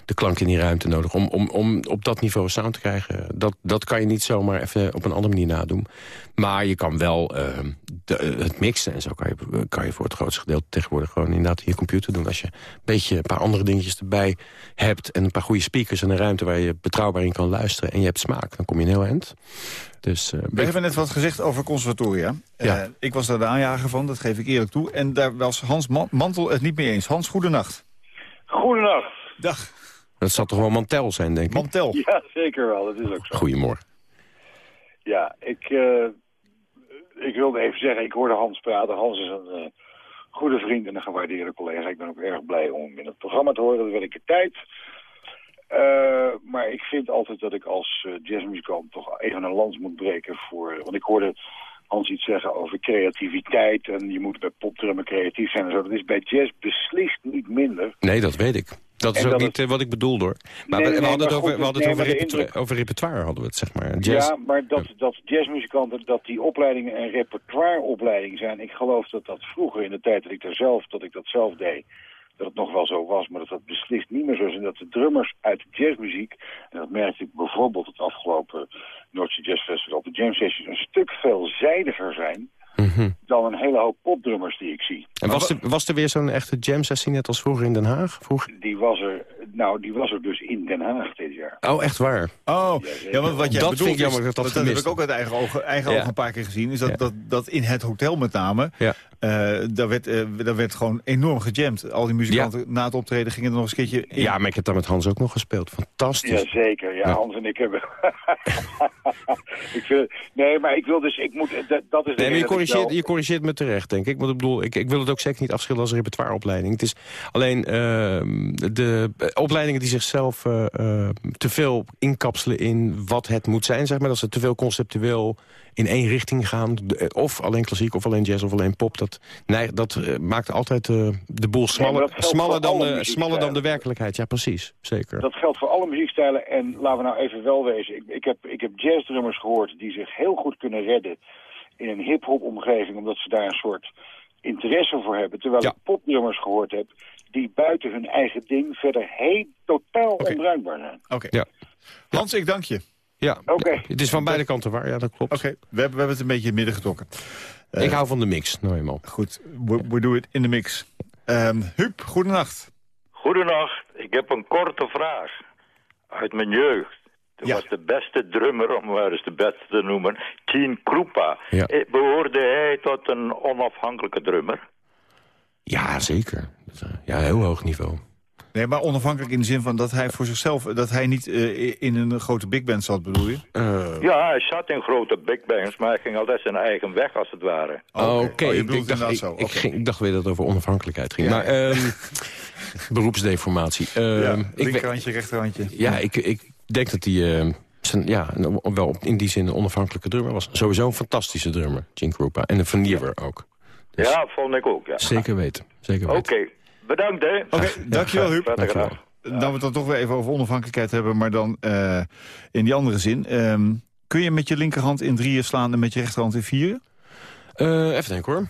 [SPEAKER 4] de klank in die ruimte nodig. Om, om, om op dat niveau sound te krijgen, dat, dat kan je niet zomaar even op een andere manier nadoen. Maar je kan wel de, het mixen en zo kan je, kan je voor het grootste gedeelte tegenwoordig gewoon inderdaad in je computer doen. Als je een beetje een paar andere dingetjes erbij hebt en een paar goede speakers en een ruimte waar je betrouwbaar in kan luisteren en je hebt smaak, dan kom je een heel eind. Dus, eh,
[SPEAKER 3] We hebben net wat gezegd over conservatoria.
[SPEAKER 4] Ja.
[SPEAKER 3] Eh, ik was daar de aanjager van, dat geef ik eerlijk toe. En daar was Hans Man- Mantel het niet mee eens. Hans, goedenacht.
[SPEAKER 9] Goedenacht.
[SPEAKER 3] Dag.
[SPEAKER 4] dat zal toch wel Mantel zijn, denk ik?
[SPEAKER 3] Mantel. [laughs]
[SPEAKER 9] Ja, zeker wel. Dat is ook zo.
[SPEAKER 4] Goedemorgen.
[SPEAKER 9] Ja, ik, eh, ik wilde even zeggen, ik hoorde Hans praten. Hans is een eh, goede vriend en een gewaardeerde collega. Ik ben ook erg blij om hem in het programma te horen. Dat wil ik de tijd. Eh, maar ik vind altijd dat ik als eh, jazzmuzikant toch even een lans moet breken voor... Want ik hoorde Hans iets zeggen over creativiteit en je moet bij popdrummen creatief zijn en zo. Dat is bij jazz beslist niet minder.
[SPEAKER 4] Nee, dat weet ik. Dat is
[SPEAKER 9] En
[SPEAKER 4] ook
[SPEAKER 9] dat
[SPEAKER 4] niet eh, wat ik bedoel, hoor. Maar
[SPEAKER 9] Nee,
[SPEAKER 4] we, we
[SPEAKER 9] nee,
[SPEAKER 4] hadden het over,
[SPEAKER 9] goed,
[SPEAKER 4] we hadden het over, repertoire,
[SPEAKER 9] indruk-
[SPEAKER 4] over repertoire, hadden we het, zeg maar. Jazz.
[SPEAKER 9] Ja, maar dat, dat jazzmuzikanten, dat die opleidingen een repertoireopleiding zijn. Ik geloof dat dat vroeger in de tijd dat ik, daar zelf, dat ik dat zelf deed, dat het nog wel zo was. Maar dat dat beslist niet meer zo is. En dat de drummers uit de jazzmuziek, en dat merkte ik bijvoorbeeld het afgelopen Noordse Jazz Festival, de jam sessions, een stuk veelzijdiger zijn
[SPEAKER 4] Mhm.
[SPEAKER 9] dan een hele hoop popdrummers die ik zie.
[SPEAKER 4] En was er, was er weer zo'n echte jam sessie net als vroeger in Den Haag? Vroeger?
[SPEAKER 9] Die was er, nou, die was er dus in Den Haag dit jaar.
[SPEAKER 4] Oh, echt waar?
[SPEAKER 3] Oh, ja, want wat jij
[SPEAKER 4] Dat
[SPEAKER 3] bedoelt
[SPEAKER 4] vind ik jammer dat dat
[SPEAKER 3] want heb ik ook uit eigen ogen, eigen
[SPEAKER 4] Ja.
[SPEAKER 3] ogen een paar keer gezien, is dat,
[SPEAKER 4] Ja.
[SPEAKER 3] dat, dat in het hotel met name,
[SPEAKER 4] Ja.
[SPEAKER 3] eh, daar, werd, eh, daar werd gewoon enorm gejamd. Al die muzikanten na het optreden gingen er nog eens een keertje in.
[SPEAKER 4] Ja, maar ik heb daar met Hans ook nog gespeeld. Fantastisch.
[SPEAKER 9] Jazeker, ja,
[SPEAKER 4] Ja.
[SPEAKER 9] Hans en ik hebben... [laughs] ik vind, nee, maar ik wil dus, ik moet, dat, dat is de
[SPEAKER 4] Nee, maar je
[SPEAKER 9] dat
[SPEAKER 4] corrigeert,
[SPEAKER 9] wel-
[SPEAKER 4] je corrigeert me terecht, denk ik. Want ik bedoel, ik, ik wil het ook zeker niet afschillen als repertoireopleiding. Het is alleen ehm, de opleidingen die zichzelf eh, eh, te veel inkapselen in wat het moet zijn, zeg maar. Dat ze te veel conceptueel in één richting gaan. Eh, Of alleen klassiek, of alleen jazz, of alleen pop. Dat, nee, dat maakt altijd de boel smaller, smaller, dan de, smaller dan de werkelijkheid. Ja, precies. Zeker.
[SPEAKER 9] Dat geldt voor alle muziekstijlen en laten we nou even wel wezen. Ik, ik, heb, ik heb jazzdrummers gehoord die zich heel goed kunnen redden in een hip-hop omgeving, omdat ze daar een soort interesse voor hebben. Terwijl
[SPEAKER 4] Ja.
[SPEAKER 9] ik popdrummers gehoord heb die buiten hun eigen ding verder heel totaal onbruikbaar zijn.
[SPEAKER 3] Oké.
[SPEAKER 4] Ja.
[SPEAKER 3] Hans, ik dank je.
[SPEAKER 4] Ja,
[SPEAKER 9] Oké.
[SPEAKER 4] het is van beide kanten waar. Ja, dat klopt.
[SPEAKER 3] Oké, we, hebben, we hebben het een beetje in het midden getrokken. Eh,
[SPEAKER 4] Ik hou van de mix, nou eenmaal.
[SPEAKER 3] Goed, we, we doen het in de mix. Ehm Huub, goedenacht.
[SPEAKER 10] Goedenacht, ik heb een korte vraag. Uit mijn jeugd. Toen
[SPEAKER 3] Ja.
[SPEAKER 10] was de beste drummer, om maar eens de beste te noemen, Gene Krupa.
[SPEAKER 4] Ja.
[SPEAKER 10] Eh, Behoorde hij tot een onafhankelijke drummer?
[SPEAKER 4] Ja, zeker. Eh, Ja, heel hoog niveau.
[SPEAKER 3] Nee, maar onafhankelijk in de zin van dat hij voor zichzelf... dat hij niet eh, in een grote big band zat, bedoel je?
[SPEAKER 4] Eh,
[SPEAKER 10] Ja, hij zat in grote big bands, maar hij ging altijd zijn eigen weg, als het ware.
[SPEAKER 3] Oké,
[SPEAKER 4] Oké,
[SPEAKER 3] oh,
[SPEAKER 4] ik, dacht, ik,
[SPEAKER 3] zo.
[SPEAKER 4] ik,
[SPEAKER 3] Oké.
[SPEAKER 4] ging- ik dacht weer dat het over onafhankelijkheid ging.
[SPEAKER 3] Ja.
[SPEAKER 4] Maar ehm, [laughs] beroepsdeformatie. Ehm,
[SPEAKER 3] ja,
[SPEAKER 4] ik, we-
[SPEAKER 3] linkerhandje, rechterhandje.
[SPEAKER 4] ja, ik, ik denk dat hij ehm, zijn, ja, wel op- in die zin een onafhankelijke drummer was. Sowieso een fantastische drummer, Gene Krupa. En een vernieuwer ook. Dus
[SPEAKER 10] Ja, vond ik ook, ja.
[SPEAKER 4] Zeker weten. Zeker
[SPEAKER 10] Oké,
[SPEAKER 4] weten.
[SPEAKER 10] Bedankt hè.
[SPEAKER 3] Oké, dankjewel Huub.
[SPEAKER 4] Dankjewel.
[SPEAKER 10] graag.
[SPEAKER 3] Nou, we het dan toch weer even over onafhankelijkheid hebben, maar dan eh, in die andere zin. Ehm, kun je met je linkerhand in drieën slaan en met je rechterhand in vieren?
[SPEAKER 4] Eh, even denken hoor.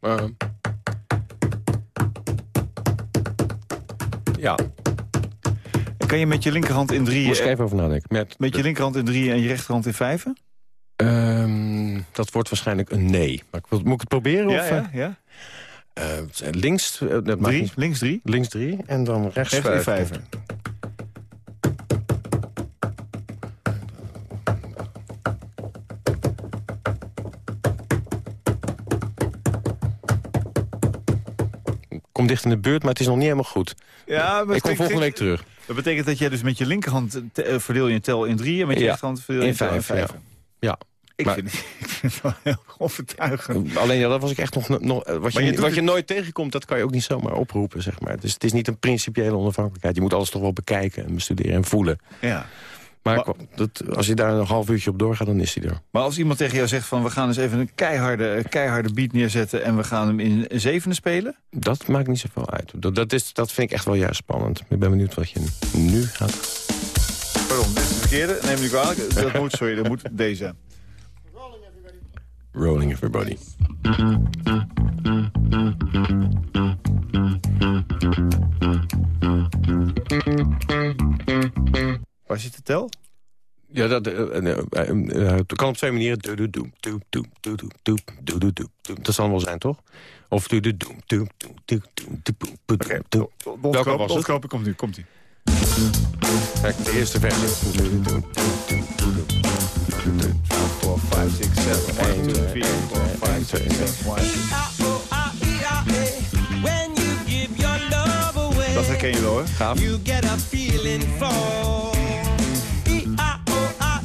[SPEAKER 4] Eh. ja,
[SPEAKER 3] En kan je met je linkerhand in drieën,
[SPEAKER 4] moest ik even over nadenken. Met,
[SPEAKER 3] met je linkerhand in drieën en je rechterhand in vijven?
[SPEAKER 4] Ehm, dat wordt waarschijnlijk een nee. Maar ik wil, moet ik het proberen?
[SPEAKER 3] Ja,
[SPEAKER 4] of,
[SPEAKER 3] ja, ja.
[SPEAKER 4] Eh, links, eh,
[SPEAKER 3] Drie, links drie.
[SPEAKER 4] links drie en dan rechts
[SPEAKER 3] Rechts
[SPEAKER 4] vijf. Kom dicht in de buurt, maar het is nog niet helemaal goed.
[SPEAKER 3] Ja,
[SPEAKER 4] ik kom volgende week terug.
[SPEAKER 3] Dat betekent dat jij dus met je linkerhand eh, verdeel je een tel in drieën... en met je
[SPEAKER 4] Ja,
[SPEAKER 3] rechterhand verdeel je
[SPEAKER 4] in vijf. Ja.
[SPEAKER 3] Ik,
[SPEAKER 4] Maar-
[SPEAKER 3] vind, [laughs] ik vind het wel heel overtuigend.
[SPEAKER 4] Alleen ja, dat was ik echt nog... nog wat je, wat je nooit tegenkomt, dat kan je ook niet zomaar oproepen, zeg maar. Dus het is niet een principiële onafhankelijkheid. Je moet alles toch wel bekijken en bestuderen en voelen.
[SPEAKER 3] Ja.
[SPEAKER 4] Maar,
[SPEAKER 3] Maar-
[SPEAKER 4] dat, als je daar een half uurtje op doorgaat, dan is hij er.
[SPEAKER 3] Maar als iemand tegen jou zegt van... we gaan eens even een keiharde, keiharde beat neerzetten... en we gaan hem in zevenen spelen...
[SPEAKER 4] Dat maakt niet zoveel uit. Dat, dat, is, dat vind ik echt wel juist spannend. Ik ben benieuwd wat je nu gaat...
[SPEAKER 3] Pardon, dit is de verkeerde. Neem me niet kwalijk. Dat moet, sorry, dat moet deze.
[SPEAKER 4] Rolling Everybody.
[SPEAKER 3] Waar zit de tel?
[SPEAKER 4] Ja, dat kan op twee manieren. Dat zal wel zijn, toch? Of... Oké, was het?
[SPEAKER 3] komt nu, komt ie.
[SPEAKER 4] Kijk, de eerste versie.
[SPEAKER 3] Dat herken je wel, hoor.
[SPEAKER 4] Gaaf.
[SPEAKER 5] A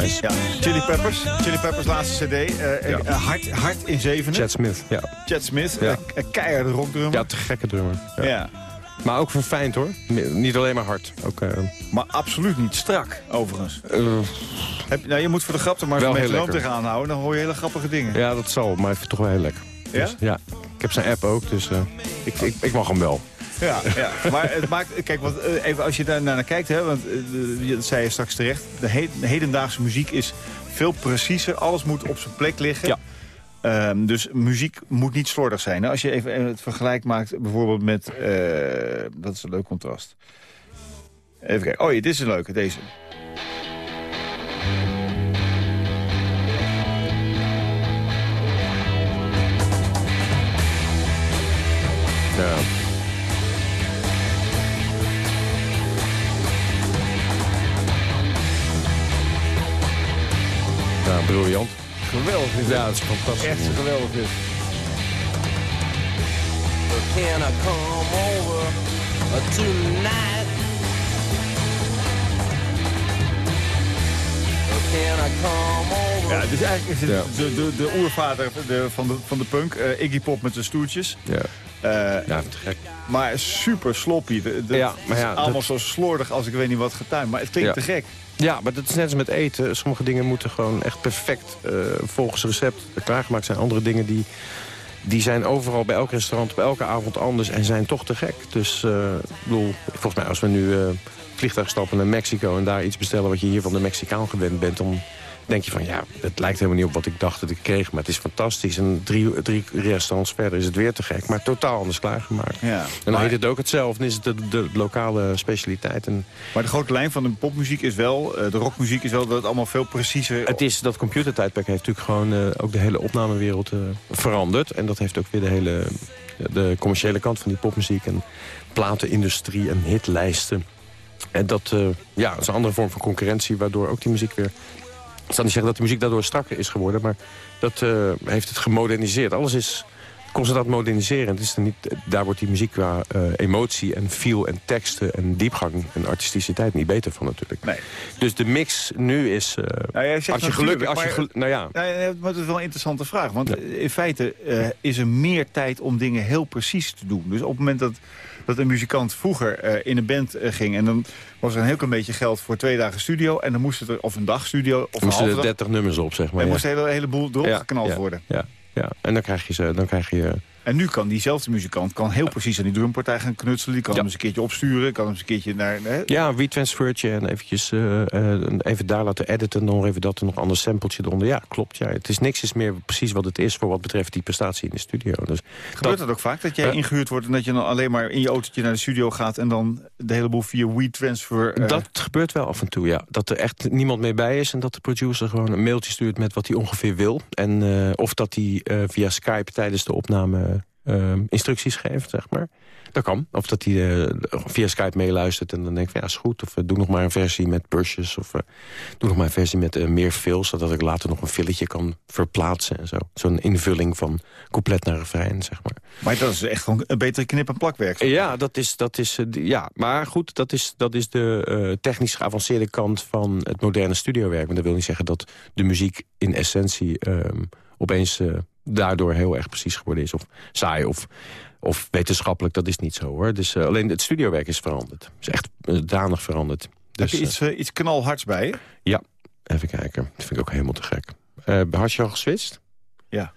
[SPEAKER 4] Nice.
[SPEAKER 3] Ja. Chili Peppers, Chili Peppers laatste cd. Uh, eh, eh, eh, hard, hard in zevenen.
[SPEAKER 4] Chad Smith, ja.
[SPEAKER 3] Chad Smith,
[SPEAKER 4] ja.
[SPEAKER 3] keiharde rockdrummer.
[SPEAKER 4] Ja, te gekke drummer. Ja.
[SPEAKER 3] ja.
[SPEAKER 4] Maar ook verfijnd, hoor. Niet alleen maar hard. Ook, eh,
[SPEAKER 3] Maar absoluut niet strak, overigens.
[SPEAKER 4] eh,
[SPEAKER 3] Heb, nou, je moet voor de grap er maar
[SPEAKER 4] Wel
[SPEAKER 3] een
[SPEAKER 4] lekker.
[SPEAKER 3] tegenaan houden. Dan hoor je hele grappige dingen.
[SPEAKER 4] Ja, dat zal, maar ik vind het toch wel heel lekker.
[SPEAKER 3] Ja?
[SPEAKER 4] Dus, ja. Ik heb zijn app ook, dus eh, ik, ik, ik mag hem wel.
[SPEAKER 3] Ja, ja. maar het maakt, kijk, want, even als je daar naar kijkt, hè, want dat zei je straks terecht, de hedendaagse muziek is veel preciezer, alles moet op zijn plek liggen.
[SPEAKER 4] Ja.
[SPEAKER 3] Ehm, dus muziek moet niet slordig zijn. Als je even het vergelijk maakt bijvoorbeeld met, eh, dat is een leuk contrast. Even kijken, oh ja, dit is een leuke, deze.
[SPEAKER 4] Ja. Ja, briljant.
[SPEAKER 3] Geweldig is
[SPEAKER 4] Ja, dat is fantastisch.
[SPEAKER 3] Echt geweldig is.
[SPEAKER 11] Can I come over tonight? Can I come over?
[SPEAKER 3] Ja, dus eigenlijk is het
[SPEAKER 4] Ja.
[SPEAKER 3] de, de, de oervader de, van, de, van de punk, eh, Iggy Pop met zijn stoertjes.
[SPEAKER 4] Ja,
[SPEAKER 3] Eh,
[SPEAKER 4] ja te gek.
[SPEAKER 3] Maar super sloppy. De, de-
[SPEAKER 4] Ja, maar ja,
[SPEAKER 3] het is allemaal
[SPEAKER 4] dat-
[SPEAKER 3] zo slordig als ik weet niet wat getuimd. Maar het klinkt
[SPEAKER 4] Ja.
[SPEAKER 3] te gek.
[SPEAKER 4] Ja, maar dat is net als met eten. Sommige dingen moeten gewoon echt perfect eh, volgens recept klaargemaakt zijn. Andere dingen die, die zijn overal bij elk restaurant op elke avond anders en zijn toch te gek. Dus eh, ik bedoel, volgens mij als we nu eh vliegtuig stappen naar Mexico... en daar iets bestellen wat je hier van de Mexicaan gewend bent... dan denk je van ja, het lijkt helemaal niet op wat ik dacht dat ik kreeg. Maar het is fantastisch. En drie, drie restaurants verder is het weer te gek. Maar totaal anders klaargemaakt.
[SPEAKER 3] Ja.
[SPEAKER 4] En dan
[SPEAKER 3] maar,
[SPEAKER 4] heet het ook hetzelfde. Dan is het de, de lokale specialiteit. En
[SPEAKER 3] maar de grote lijn van de popmuziek is wel, eh, de rockmuziek is wel dat het allemaal veel preciezer...
[SPEAKER 4] Het is, dat computertijdperk heeft natuurlijk gewoon eh, ook de hele opnamewereld eh, veranderd. En dat heeft ook weer de hele de commerciële kant van die popmuziek en platenindustrie en hitlijsten. En dat, ja, dat is een andere vorm van concurrentie, waardoor ook die muziek weer... Ik zal niet zeggen dat de muziek daardoor strakker is geworden, maar dat eh, heeft het gemoderniseerd. Alles is constant moderniseren. Het is er niet, daar wordt die muziek qua eh, emotie en feel en teksten en diepgang en artisticiteit niet beter van natuurlijk.
[SPEAKER 3] Nee.
[SPEAKER 4] Dus de mix nu is... eh,
[SPEAKER 3] Nou,
[SPEAKER 4] als je gelukkig... Als je gelu- nou ja,
[SPEAKER 3] Nou, maar dat is wel een interessante vraag. Want in feite is er meer tijd om dingen heel precies te doen. Dus op het moment dat, dat een muzikant vroeger eh, in een band eh, ging... en dan was er een heel klein beetje geld voor twee dagen studio... en dan moest het er of een dag studio of
[SPEAKER 4] moesten er
[SPEAKER 3] dag...
[SPEAKER 4] 30 nummers op, zeg maar.
[SPEAKER 3] en
[SPEAKER 4] ja.
[SPEAKER 3] moest een hele, heleboel erop
[SPEAKER 4] Ja,
[SPEAKER 3] geknald
[SPEAKER 4] ja,
[SPEAKER 3] worden.
[SPEAKER 4] Ja, ja. En dan krijg je ze... Dan krijg je,
[SPEAKER 3] En nu kan diezelfde muzikant kan heel precies aan die drumpartij gaan knutselen. Die kan
[SPEAKER 4] Ja.
[SPEAKER 3] hem eens een keertje opsturen. Kan hem eens een keertje naar... Hè?
[SPEAKER 4] ja, retransfertje en eventjes eh, eh, even daar laten editen. Dan nog even dat en nog een ander sampletje eronder. Ja, klopt. Ja. Het is niks is meer precies wat het is voor wat betreft die prestatie in de studio. Dus
[SPEAKER 3] Gebeurt dat ook vaak? Dat jij
[SPEAKER 4] Eh.
[SPEAKER 3] ingehuurd wordt en dat je dan alleen maar in je autootje naar de studio gaat... en dan de hele boel via WeTransfer... eh,
[SPEAKER 4] Dat gebeurt wel af en toe, ja. Dat er echt niemand mee bij is en dat de producer gewoon een mailtje stuurt met wat hij ongeveer wil. En, eh, of dat hij eh, via Skype tijdens de opname eh, instructies geeft, zeg maar. Dat kan. Of dat hij eh, via Skype meeluistert en dan denkt van ja, is goed. Of eh, doe nog maar een versie met brushes. Of eh, doe nog maar een versie met meer fills, zodat ik later nog een filletje kan verplaatsen en zo. Zo'n invulling van couplet naar refrein, zeg maar.
[SPEAKER 3] Maar dat is echt gewoon een betere knip- en plakwerk.
[SPEAKER 4] Ja, dat is, dat is, ja, maar goed, dat is, dat is de technisch geavanceerde kant van het moderne studiowerk. Maar dat wil niet zeggen dat de muziek in essentie ehm, opeens daardoor heel erg precies geworden is. Of saai of, of wetenschappelijk, dat is niet zo hoor. Dus eh, alleen het studiowerk is veranderd. Het is echt eh, danig veranderd.
[SPEAKER 3] Heb
[SPEAKER 4] Dus,
[SPEAKER 3] je iets, eh, iets knalhards bij je?
[SPEAKER 4] ja, even kijken. Dat vind ik ook helemaal te gek. Had je al geswitcht?
[SPEAKER 3] Ja.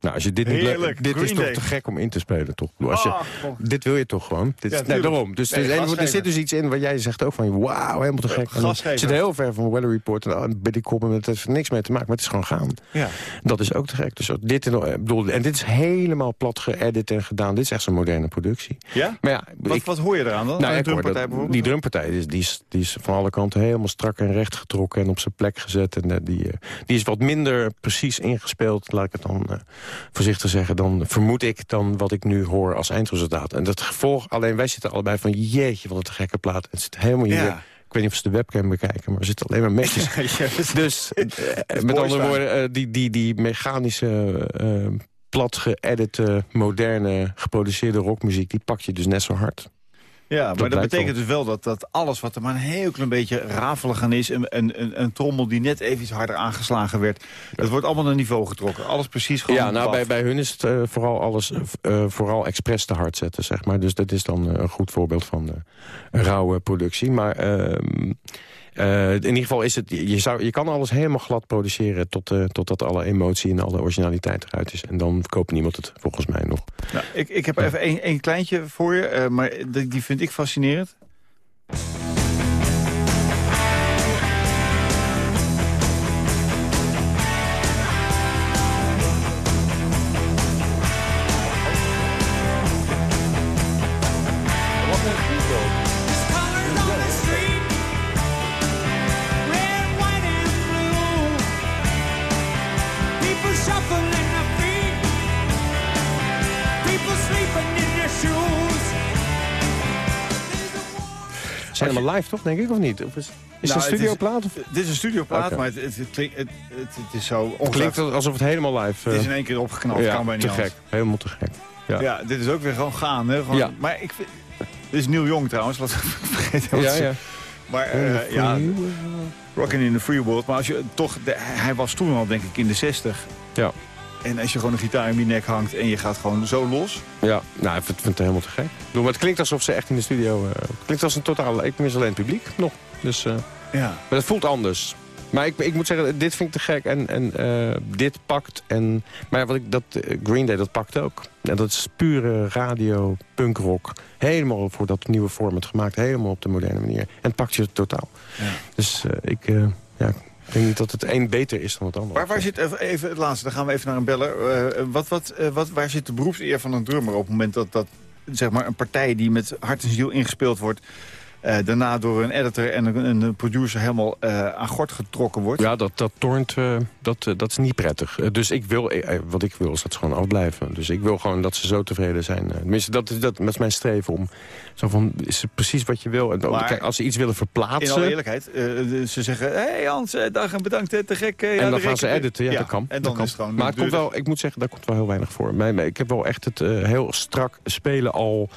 [SPEAKER 4] Nou, als je dit niet leuk- dit is toch
[SPEAKER 3] Day.
[SPEAKER 4] te gek om in te spelen, toch? Als je,
[SPEAKER 3] Ah,
[SPEAKER 4] dit wil je toch gewoon? Dit,
[SPEAKER 3] Ja,
[SPEAKER 4] nee, daarom. Dus
[SPEAKER 3] Nee,
[SPEAKER 4] er- zit dus iets in wat jij zegt ook van... wauw, helemaal te gek. En
[SPEAKER 3] gas
[SPEAKER 4] het zit heel ver van Weather Report en oh, Billy Cobham. Het heeft niks mee te maken, maar het is gewoon gaan.
[SPEAKER 3] Ja.
[SPEAKER 4] Dat is ook te gek. Dus dit en, ik bedoel, en dit is helemaal plat geëdit en gedaan. Dit is echt zo'n moderne productie.
[SPEAKER 3] Ja?
[SPEAKER 4] Maar ja,
[SPEAKER 3] Wat,
[SPEAKER 4] ik-
[SPEAKER 3] wat hoor je eraan dan?
[SPEAKER 4] nou,
[SPEAKER 3] drumpartij bijvoorbeeld?
[SPEAKER 4] die drumpartij die is, die, is, die is van alle kanten helemaal strak en recht getrokken... en op zijn plek gezet. En eh, die, eh, die is wat minder precies ingespeeld, laat ik het dan eh, voorzichtig zeggen, dan vermoed ik dan wat ik nu hoor als eindresultaat. En dat gevolg, alleen wij zitten allebei van jeetje, wat een gekke plaat. Het zit helemaal hier.
[SPEAKER 3] Ja.
[SPEAKER 4] Ik weet niet of ze de webcam bekijken, maar er zitten alleen maar mesjes. [laughs] dus [laughs] eh, met andere woorden, eh, die, die, die mechanische, eh, plat geëdite, moderne, geproduceerde rockmuziek... die pak je dus net zo hard.
[SPEAKER 3] Ja, maar dat betekent dus wel dat, dat alles wat er maar een heel klein beetje rafelig aan is... een, een, een, een trommel die net even iets harder aangeslagen werd... dat wordt allemaal naar niveau getrokken. Alles precies gewoon
[SPEAKER 4] Ja, nou, bij, bij hun is het eh, vooral alles eh, vooral expres te hard zetten, zeg maar. Dus dat is dan eh, een goed voorbeeld van rauwe productie. Maar ehm, eh, in ieder geval is het... Je, zou, je kan alles helemaal glad produceren... Tot, eh, totdat alle emotie en alle originaliteit eruit is. En dan koopt niemand het, volgens mij nog.
[SPEAKER 3] Nou, ik, ik heb even één één kleintje voor je, eh, maar die, die vind ik fascinerend.
[SPEAKER 4] Live, toch, denk ik, of niet? Of is, is het
[SPEAKER 3] Nou,
[SPEAKER 4] een studioplaat?
[SPEAKER 3] Dit is een studioplaat,
[SPEAKER 4] Oké.
[SPEAKER 3] maar het, het, het, klinkt- het, het, het is zo
[SPEAKER 4] Het klinkt alsof het helemaal live...
[SPEAKER 3] Het is
[SPEAKER 4] eh,
[SPEAKER 3] in één keer opgeknapt,
[SPEAKER 4] ja,
[SPEAKER 3] kan
[SPEAKER 4] te
[SPEAKER 3] niet
[SPEAKER 4] gek.
[SPEAKER 3] anders.
[SPEAKER 4] Helemaal te gek. Ja.
[SPEAKER 3] Ja. dit is ook weer gewoon gaan. Hè? Gewoon,
[SPEAKER 4] Ja.
[SPEAKER 3] Maar ik vind... Dit is Neil Young trouwens, wat [laughs] ik vergeten was.
[SPEAKER 4] Ja, ja.
[SPEAKER 3] Maar eh, ja, Rockin' in the Free World. Maar als je toch, de- hij was toen al denk ik in de 60.
[SPEAKER 4] Ja.
[SPEAKER 3] En als je gewoon een gitaar in je nek hangt en je gaat gewoon zo los.
[SPEAKER 4] Ja, nou, ik vind, vind het helemaal te gek. Bedoel, Maar het klinkt alsof ze echt in de studio... eh, het klinkt als een totaal... Ik mis alleen het publiek nog. Dus, eh,
[SPEAKER 3] Ja.
[SPEAKER 4] maar het voelt anders. Maar ik, ik moet zeggen, dit vind ik te gek. En, en eh, dit pakt. En, maar wat ik, dat, Green Day, dat pakt ook. En dat is pure radio, punkrock. Helemaal voor dat nieuwe format gemaakt. Helemaal op de moderne manier. En het pakt je totaal.
[SPEAKER 3] Ja.
[SPEAKER 4] Dus ik, ja, ik denk niet dat het een beter is dan het ander.
[SPEAKER 3] Waar, waar zit, even, even het laatste, dan gaan we even naar een beller. Eh, wat, wat, eh, wat, waar zit de beroepseer van een drummer op het moment dat, dat zeg maar, een partij die met hart en ziel ingespeeld wordt... eh, daarna door een editor en een, een producer helemaal eh, aan gort getrokken wordt?
[SPEAKER 4] Ja, dat, dat tornt, eh, dat, dat is niet prettig. Dus ik wil, wat ik wil is dat ze gewoon afblijven. Dus ik wil gewoon dat ze zo tevreden zijn. Tenminste, dat, is- dat, dat is mijn streven om... Zo van, is het precies wat je wil? En, dan-
[SPEAKER 3] Maar-
[SPEAKER 4] kijk, als ze iets willen
[SPEAKER 3] In
[SPEAKER 4] verplaatsen...
[SPEAKER 3] alle eerlijkheid, ze zeggen... Hé hey Hans, dag en bedankt, te gek. ja,
[SPEAKER 4] en dan gaan ze editen, ja, dat kan.
[SPEAKER 3] En
[SPEAKER 4] dat
[SPEAKER 3] dan
[SPEAKER 4] kan.
[SPEAKER 3] is het
[SPEAKER 4] maar het komt wel, ik moet zeggen, daar komt wel heel weinig voor. Ik heb wel echt het heel strak spelen al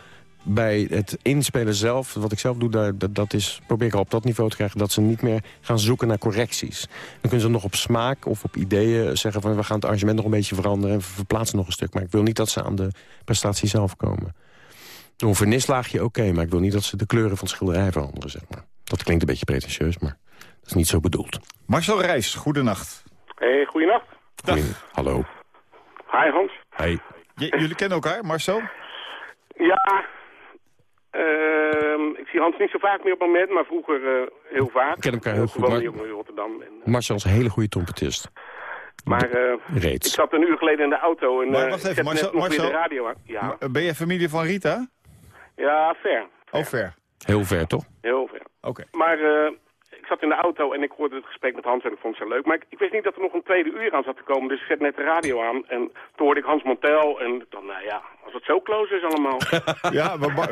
[SPEAKER 4] bij het inspelen zelf. Wat ik zelf doe, daar, dat, dat is, probeer ik al op dat niveau te krijgen... dat ze niet meer gaan zoeken naar correcties. Dan kunnen ze nog op smaak of op ideeën zeggen... van we gaan het arrangement nog een beetje veranderen... en we verplaatsen nog een stuk. Maar ik wil niet dat ze aan de prestatie zelf komen. Door een vernislaagje oké, maar ik wil niet dat ze de kleuren van het schilderij veranderen. Zeg maar. Dat klinkt een beetje pretentieus, maar dat is niet zo bedoeld.
[SPEAKER 3] Marcel Reis, goedenacht.
[SPEAKER 12] Hey, goeienacht.
[SPEAKER 4] Goeie- Hallo.
[SPEAKER 12] Hi Hans.
[SPEAKER 4] Hey.
[SPEAKER 3] J- jullie kennen elkaar, Marcel?
[SPEAKER 12] Ja, ehm, ik zie Hans niet zo vaak meer op het moment, maar vroeger eh, heel vaak.
[SPEAKER 4] We kennen elkaar heel goed,
[SPEAKER 12] in Rotterdam. En, eh,
[SPEAKER 4] Marcel is een hele goede trompetist.
[SPEAKER 12] maar eh, ik zat een uur geleden in de auto en
[SPEAKER 3] Maar wacht
[SPEAKER 12] ik
[SPEAKER 3] even, Marcel-
[SPEAKER 12] net nog weer
[SPEAKER 3] Marcel?
[SPEAKER 12] de radio aan. Ja,
[SPEAKER 3] Ben je familie van Rita?
[SPEAKER 12] ja ver.
[SPEAKER 3] Oh, ver.
[SPEAKER 4] Heel ver, toch?
[SPEAKER 12] Heel ver.
[SPEAKER 3] Oké.
[SPEAKER 12] Maar eh, ik zat in de auto en ik hoorde het gesprek met Hans en ik vond het zo leuk. Maar ik, ik wist niet dat er nog een tweede uur aan zat te komen. Dus ik zet net de radio aan en toen hoorde ik Hans Montel. En dan, nou ja, als het zo close is allemaal. [laughs]
[SPEAKER 3] Ja, maar... maar-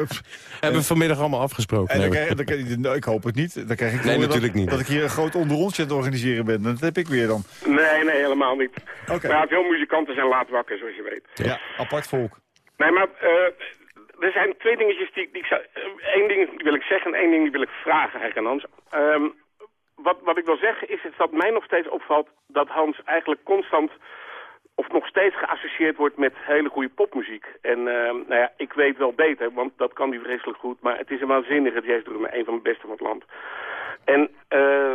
[SPEAKER 4] Hebben we vanmiddag allemaal afgesproken.
[SPEAKER 3] En dan
[SPEAKER 4] Nee,
[SPEAKER 3] krijg, dan krijg- nou, ik hoop het niet. Dan krijg ik
[SPEAKER 4] Nee, natuurlijk
[SPEAKER 3] dat,
[SPEAKER 4] niet.
[SPEAKER 3] Dat ik hier een groot onderrondje aan het organiseren ben. Dat heb ik weer dan.
[SPEAKER 12] nee, nee, helemaal niet.
[SPEAKER 3] Oké.
[SPEAKER 12] Maar ja, veel muzikanten zijn laat wakker, zoals je weet.
[SPEAKER 3] Ja, apart volk.
[SPEAKER 12] Nee, maar eh, er zijn twee dingetjes die, die ik zou... Eén ding die wil ik zeggen en één ding die wil ik vragen eigenlijk aan Hans. Ehm, wat, wat ik wil zeggen is het dat mij nog steeds opvalt dat Hans eigenlijk constant... of nog steeds geassocieerd wordt met hele goede popmuziek. En ehm, nou ja, ik weet wel beter, want dat kan hij vreselijk goed. Maar het is een waanzinnige jazzdrummer, een van de beste van het land. En eh,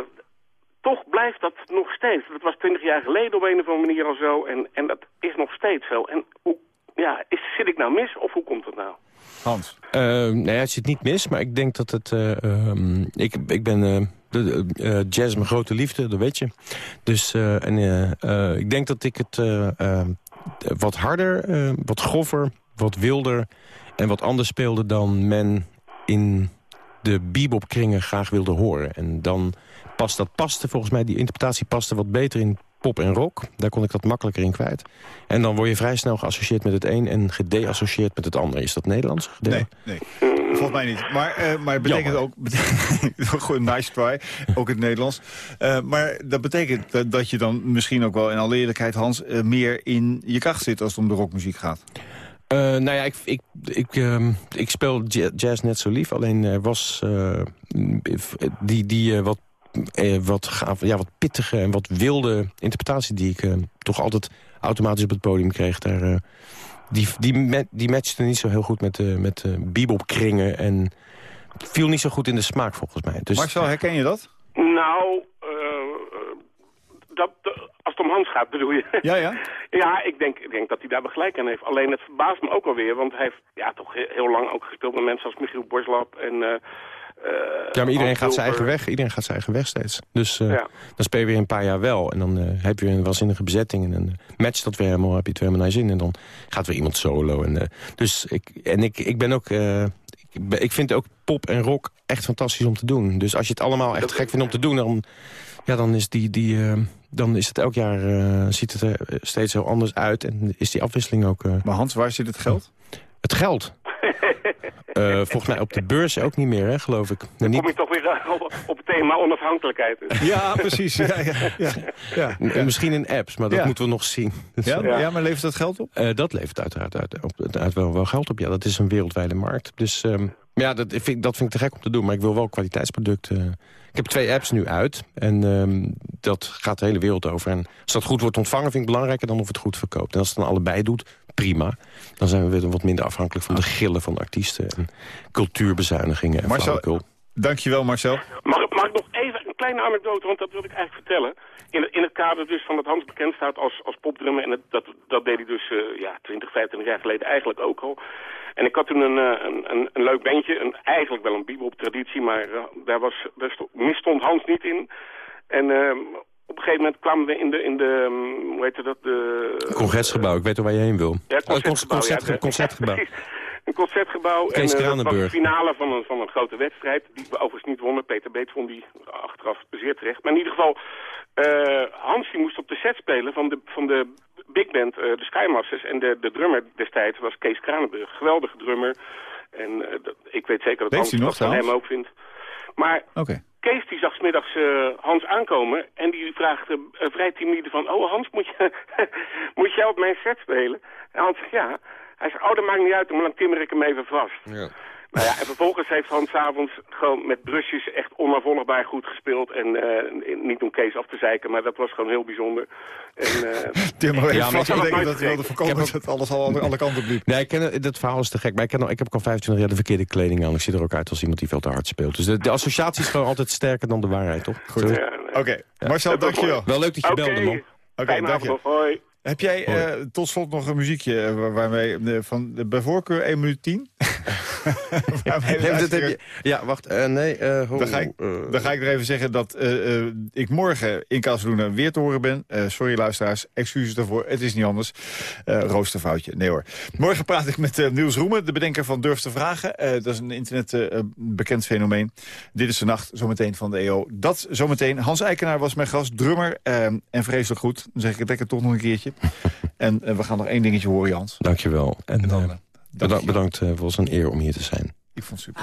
[SPEAKER 12] toch blijft dat nog steeds. Dat was twintig jaar geleden op een of andere manier al zo. En, en dat is nog steeds zo. En hoe, ja, is, zit ik nou mis of hoe komt het nou?
[SPEAKER 3] Hans.
[SPEAKER 4] Eh, nee, het zit niet mis, maar ik denk dat het... eh, ehm, ik, ik ben... de, eh, jazz mijn grote liefde, dat weet je. Dus eh, en, eh, ik denk dat ik het wat harder, wat grover, wat wilder... en wat anders speelde dan men in de bebopkringen graag wilde horen. En dan past dat paste volgens mij, die interpretatie paste wat beter in pop en rock. Daar kon ik dat makkelijker in kwijt. En dan word je vrij snel geassocieerd met het een... en gedeassocieerd met het ander. Is dat Nederlands?
[SPEAKER 3] Nee, nee. Volgens mij niet. Maar, eh, maar het betekent ook... Goed, nice try. Ook in het Nederlands. Eh, maar dat betekent dat, dat je dan misschien ook wel in alle eerlijkheid, Hans... eh, meer in je kracht zit als het om de rockmuziek gaat.
[SPEAKER 4] Nou ja, ik, ik, ik, ehm, ik speel ja- jazz net zo lief. Alleen er was die, die wat, wat, gaaf, ja, wat pittige en wat wilde interpretatie... die ik toch altijd automatisch op het podium kreeg... Daar, die, die, die matchte niet zo heel goed met, de met de bebopkringen... en viel niet zo goed in de smaak volgens mij. Dus,
[SPEAKER 3] Marcel, herken je dat?
[SPEAKER 12] Nou, eh, eh, dat, eh, als het om Hans gaat bedoel je?
[SPEAKER 3] Ja, ja. [laughs]
[SPEAKER 12] ja, ik denk, ik denk dat hij daar wel gelijk aan heeft. Alleen het verbaast me ook alweer, want hij heeft ja, toch he- heel lang ook gespeeld met mensen als Michiel Borslap en... eh,
[SPEAKER 4] Ja, maar iedereen gaat zijn eigen weg. Iedereen gaat zijn eigen weg steeds. Dus eh,
[SPEAKER 12] Ja.
[SPEAKER 4] dan speel je weer een paar jaar wel. En dan eh, heb je weer een waanzinnige bezetting. En dan matcht dat weer helemaal, heb je het weer helemaal naar zin. En dan gaat weer iemand solo. En, eh, dus ik, en ik, ik ben ook... eh, ik, ben- ik vind ook pop en rock echt fantastisch om te doen. Dus als je het allemaal echt gek vindt om te doen... dan, ja, dan, is, die, die, eh, dan is het elk jaar eh, ziet het er steeds heel anders uit. En is die afwisseling ook... eh,
[SPEAKER 3] Maar Hans, waar zit het geld?
[SPEAKER 4] het geld. Eh, volgens mij op de beurs ook niet meer, hè, geloof ik. Niet,
[SPEAKER 12] Kom je toch weer op, op het thema onafhankelijkheid.
[SPEAKER 3] Ja, precies. Ja, ja, ja.
[SPEAKER 4] Misschien in apps, maar dat
[SPEAKER 3] Ja.
[SPEAKER 4] moeten we nog zien.
[SPEAKER 3] Ja, ja, maar levert dat geld op?
[SPEAKER 4] eh, dat levert uiteraard uit, op, uit wel, wel geld op. Ja, dat is een wereldwijde markt. Dus ehm, ja, dat vind, ik- dat vind ik te gek om te doen. Maar ik wil wel kwaliteitsproducten. eh. ik heb twee apps nu uit. En ehm, dat gaat de hele wereld over. En als dat goed wordt ontvangen, vind ik belangrijker dan of het goed verkoopt. En als het dan allebei doet, prima. Dan zijn we weer wat minder afhankelijk van de gillen van artiesten. En cultuurbezuinigingen en
[SPEAKER 3] Marcel. Dankjewel, Marcel.
[SPEAKER 12] Mag, ik- mag ik nog even een kleine anekdote, want dat wil ik eigenlijk vertellen. In, het- in het kader dus van dat Hans bekend staat als, als popdrummer. En het, dat, dat deed hij dus eh, ja, 20, 25 jaar geleden eigenlijk ook al. En ik had toen een, eh, een, een, een leuk bandje, een, eigenlijk wel een bebop-traditie, maar eh, daar, was, daar sto- misstond Hans niet in. En ehm, op een gegeven moment kwamen we in de, in de ehm, hoe heette dat, de...
[SPEAKER 4] Congresgebouw, ik weet al waar je heen wil.
[SPEAKER 12] Ja,
[SPEAKER 4] Oh,
[SPEAKER 12] concertgebouw.
[SPEAKER 4] concert-
[SPEAKER 12] ja, de-
[SPEAKER 4] concertgebouw. [laughs]
[SPEAKER 12] precies. Een concertgebouw.
[SPEAKER 4] Kees
[SPEAKER 12] en eh, dat was de
[SPEAKER 4] Kranenburg.
[SPEAKER 12] finale van een, van een grote wedstrijd. Die we overigens niet wonnen. Peter Beets won die achteraf zeer terecht. Maar in ieder geval, eh, Hans die moest op de set spelen van de, van de big band, eh, de Skymasters. En de, de drummer destijds was Kees Kranenburg. Geweldige drummer. En eh, dat, ik weet zeker dat Hans dat van hem ook vindt. Maar
[SPEAKER 3] Oké.
[SPEAKER 12] Kees die zag smiddags eh Hans aankomen en die vraagt eh, vrij timide van... Oh Hans, moet, je, [laughs] moet jij op mijn set spelen? En Hans zegt ja. Hij zegt, oh dat maakt niet uit, maar dan timmer ik hem even vast.
[SPEAKER 4] Ja.
[SPEAKER 12] Nou ja, en vervolgens heeft Hans avonds gewoon met brusjes echt onafvolgbaar goed gespeeld. En eh, niet om Kees af te zeiken, maar dat was gewoon heel bijzonder. En, eh, [laughs]
[SPEAKER 3] Tim, maar even vast
[SPEAKER 4] ik
[SPEAKER 12] ook
[SPEAKER 3] dat hij wilde voorkomen dat alles al alle, alle kanten op liep.
[SPEAKER 4] Nee, ik ken, dat verhaal is te gek. Maar ik, ken ik heb ook al 25 jaar de verkeerde kleding aan. Ik zie er ook uit als iemand die veel te hard speelt. Dus de, de associatie is gewoon altijd sterker dan de waarheid, toch?
[SPEAKER 3] Goed.
[SPEAKER 4] Zo-
[SPEAKER 12] ja, nee.
[SPEAKER 3] Oké, Marcel, dankjewel.
[SPEAKER 4] Wel leuk dat je belde, man.
[SPEAKER 3] Oké,
[SPEAKER 12] fijne
[SPEAKER 3] dank je.
[SPEAKER 12] avond nog. Hoi.
[SPEAKER 3] Heb jij eh, tot slot nog een muziekje eh, waar- waarmee, eh, van de, bij voorkeur 1 minuut 10? [laughs] Waarmee we
[SPEAKER 4] Nee, dat heb
[SPEAKER 3] luisteren-
[SPEAKER 4] je, ja, wacht. nee, ho-
[SPEAKER 3] Dan ga, ik, dan ga ik nog even zeggen dat ik morgen in Kazeluna weer te horen ben. Sorry luisteraars, excuses daarvoor. Het is niet anders. Roosterfoutje. Nee hoor. Morgen praat ik met eh, Niels Roemen, de bedenker van Durf te Vragen. Dat is een internet bekend fenomeen. Dit is de nacht, zometeen van de EO. Dat zometeen. Hans Eikenaar was mijn gast, drummer eh, en vreselijk goed. Dan zeg ik het lekker toch nog een keertje. [laughs] en eh, we gaan nog één dingetje horen, Jans.
[SPEAKER 4] Dankjewel. En,
[SPEAKER 3] En dan,
[SPEAKER 4] eh, bedankt,
[SPEAKER 3] dank je.
[SPEAKER 4] bedankt voor ons een eer om hier te zijn.
[SPEAKER 3] Ik vond het super.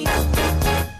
[SPEAKER 13] Ik.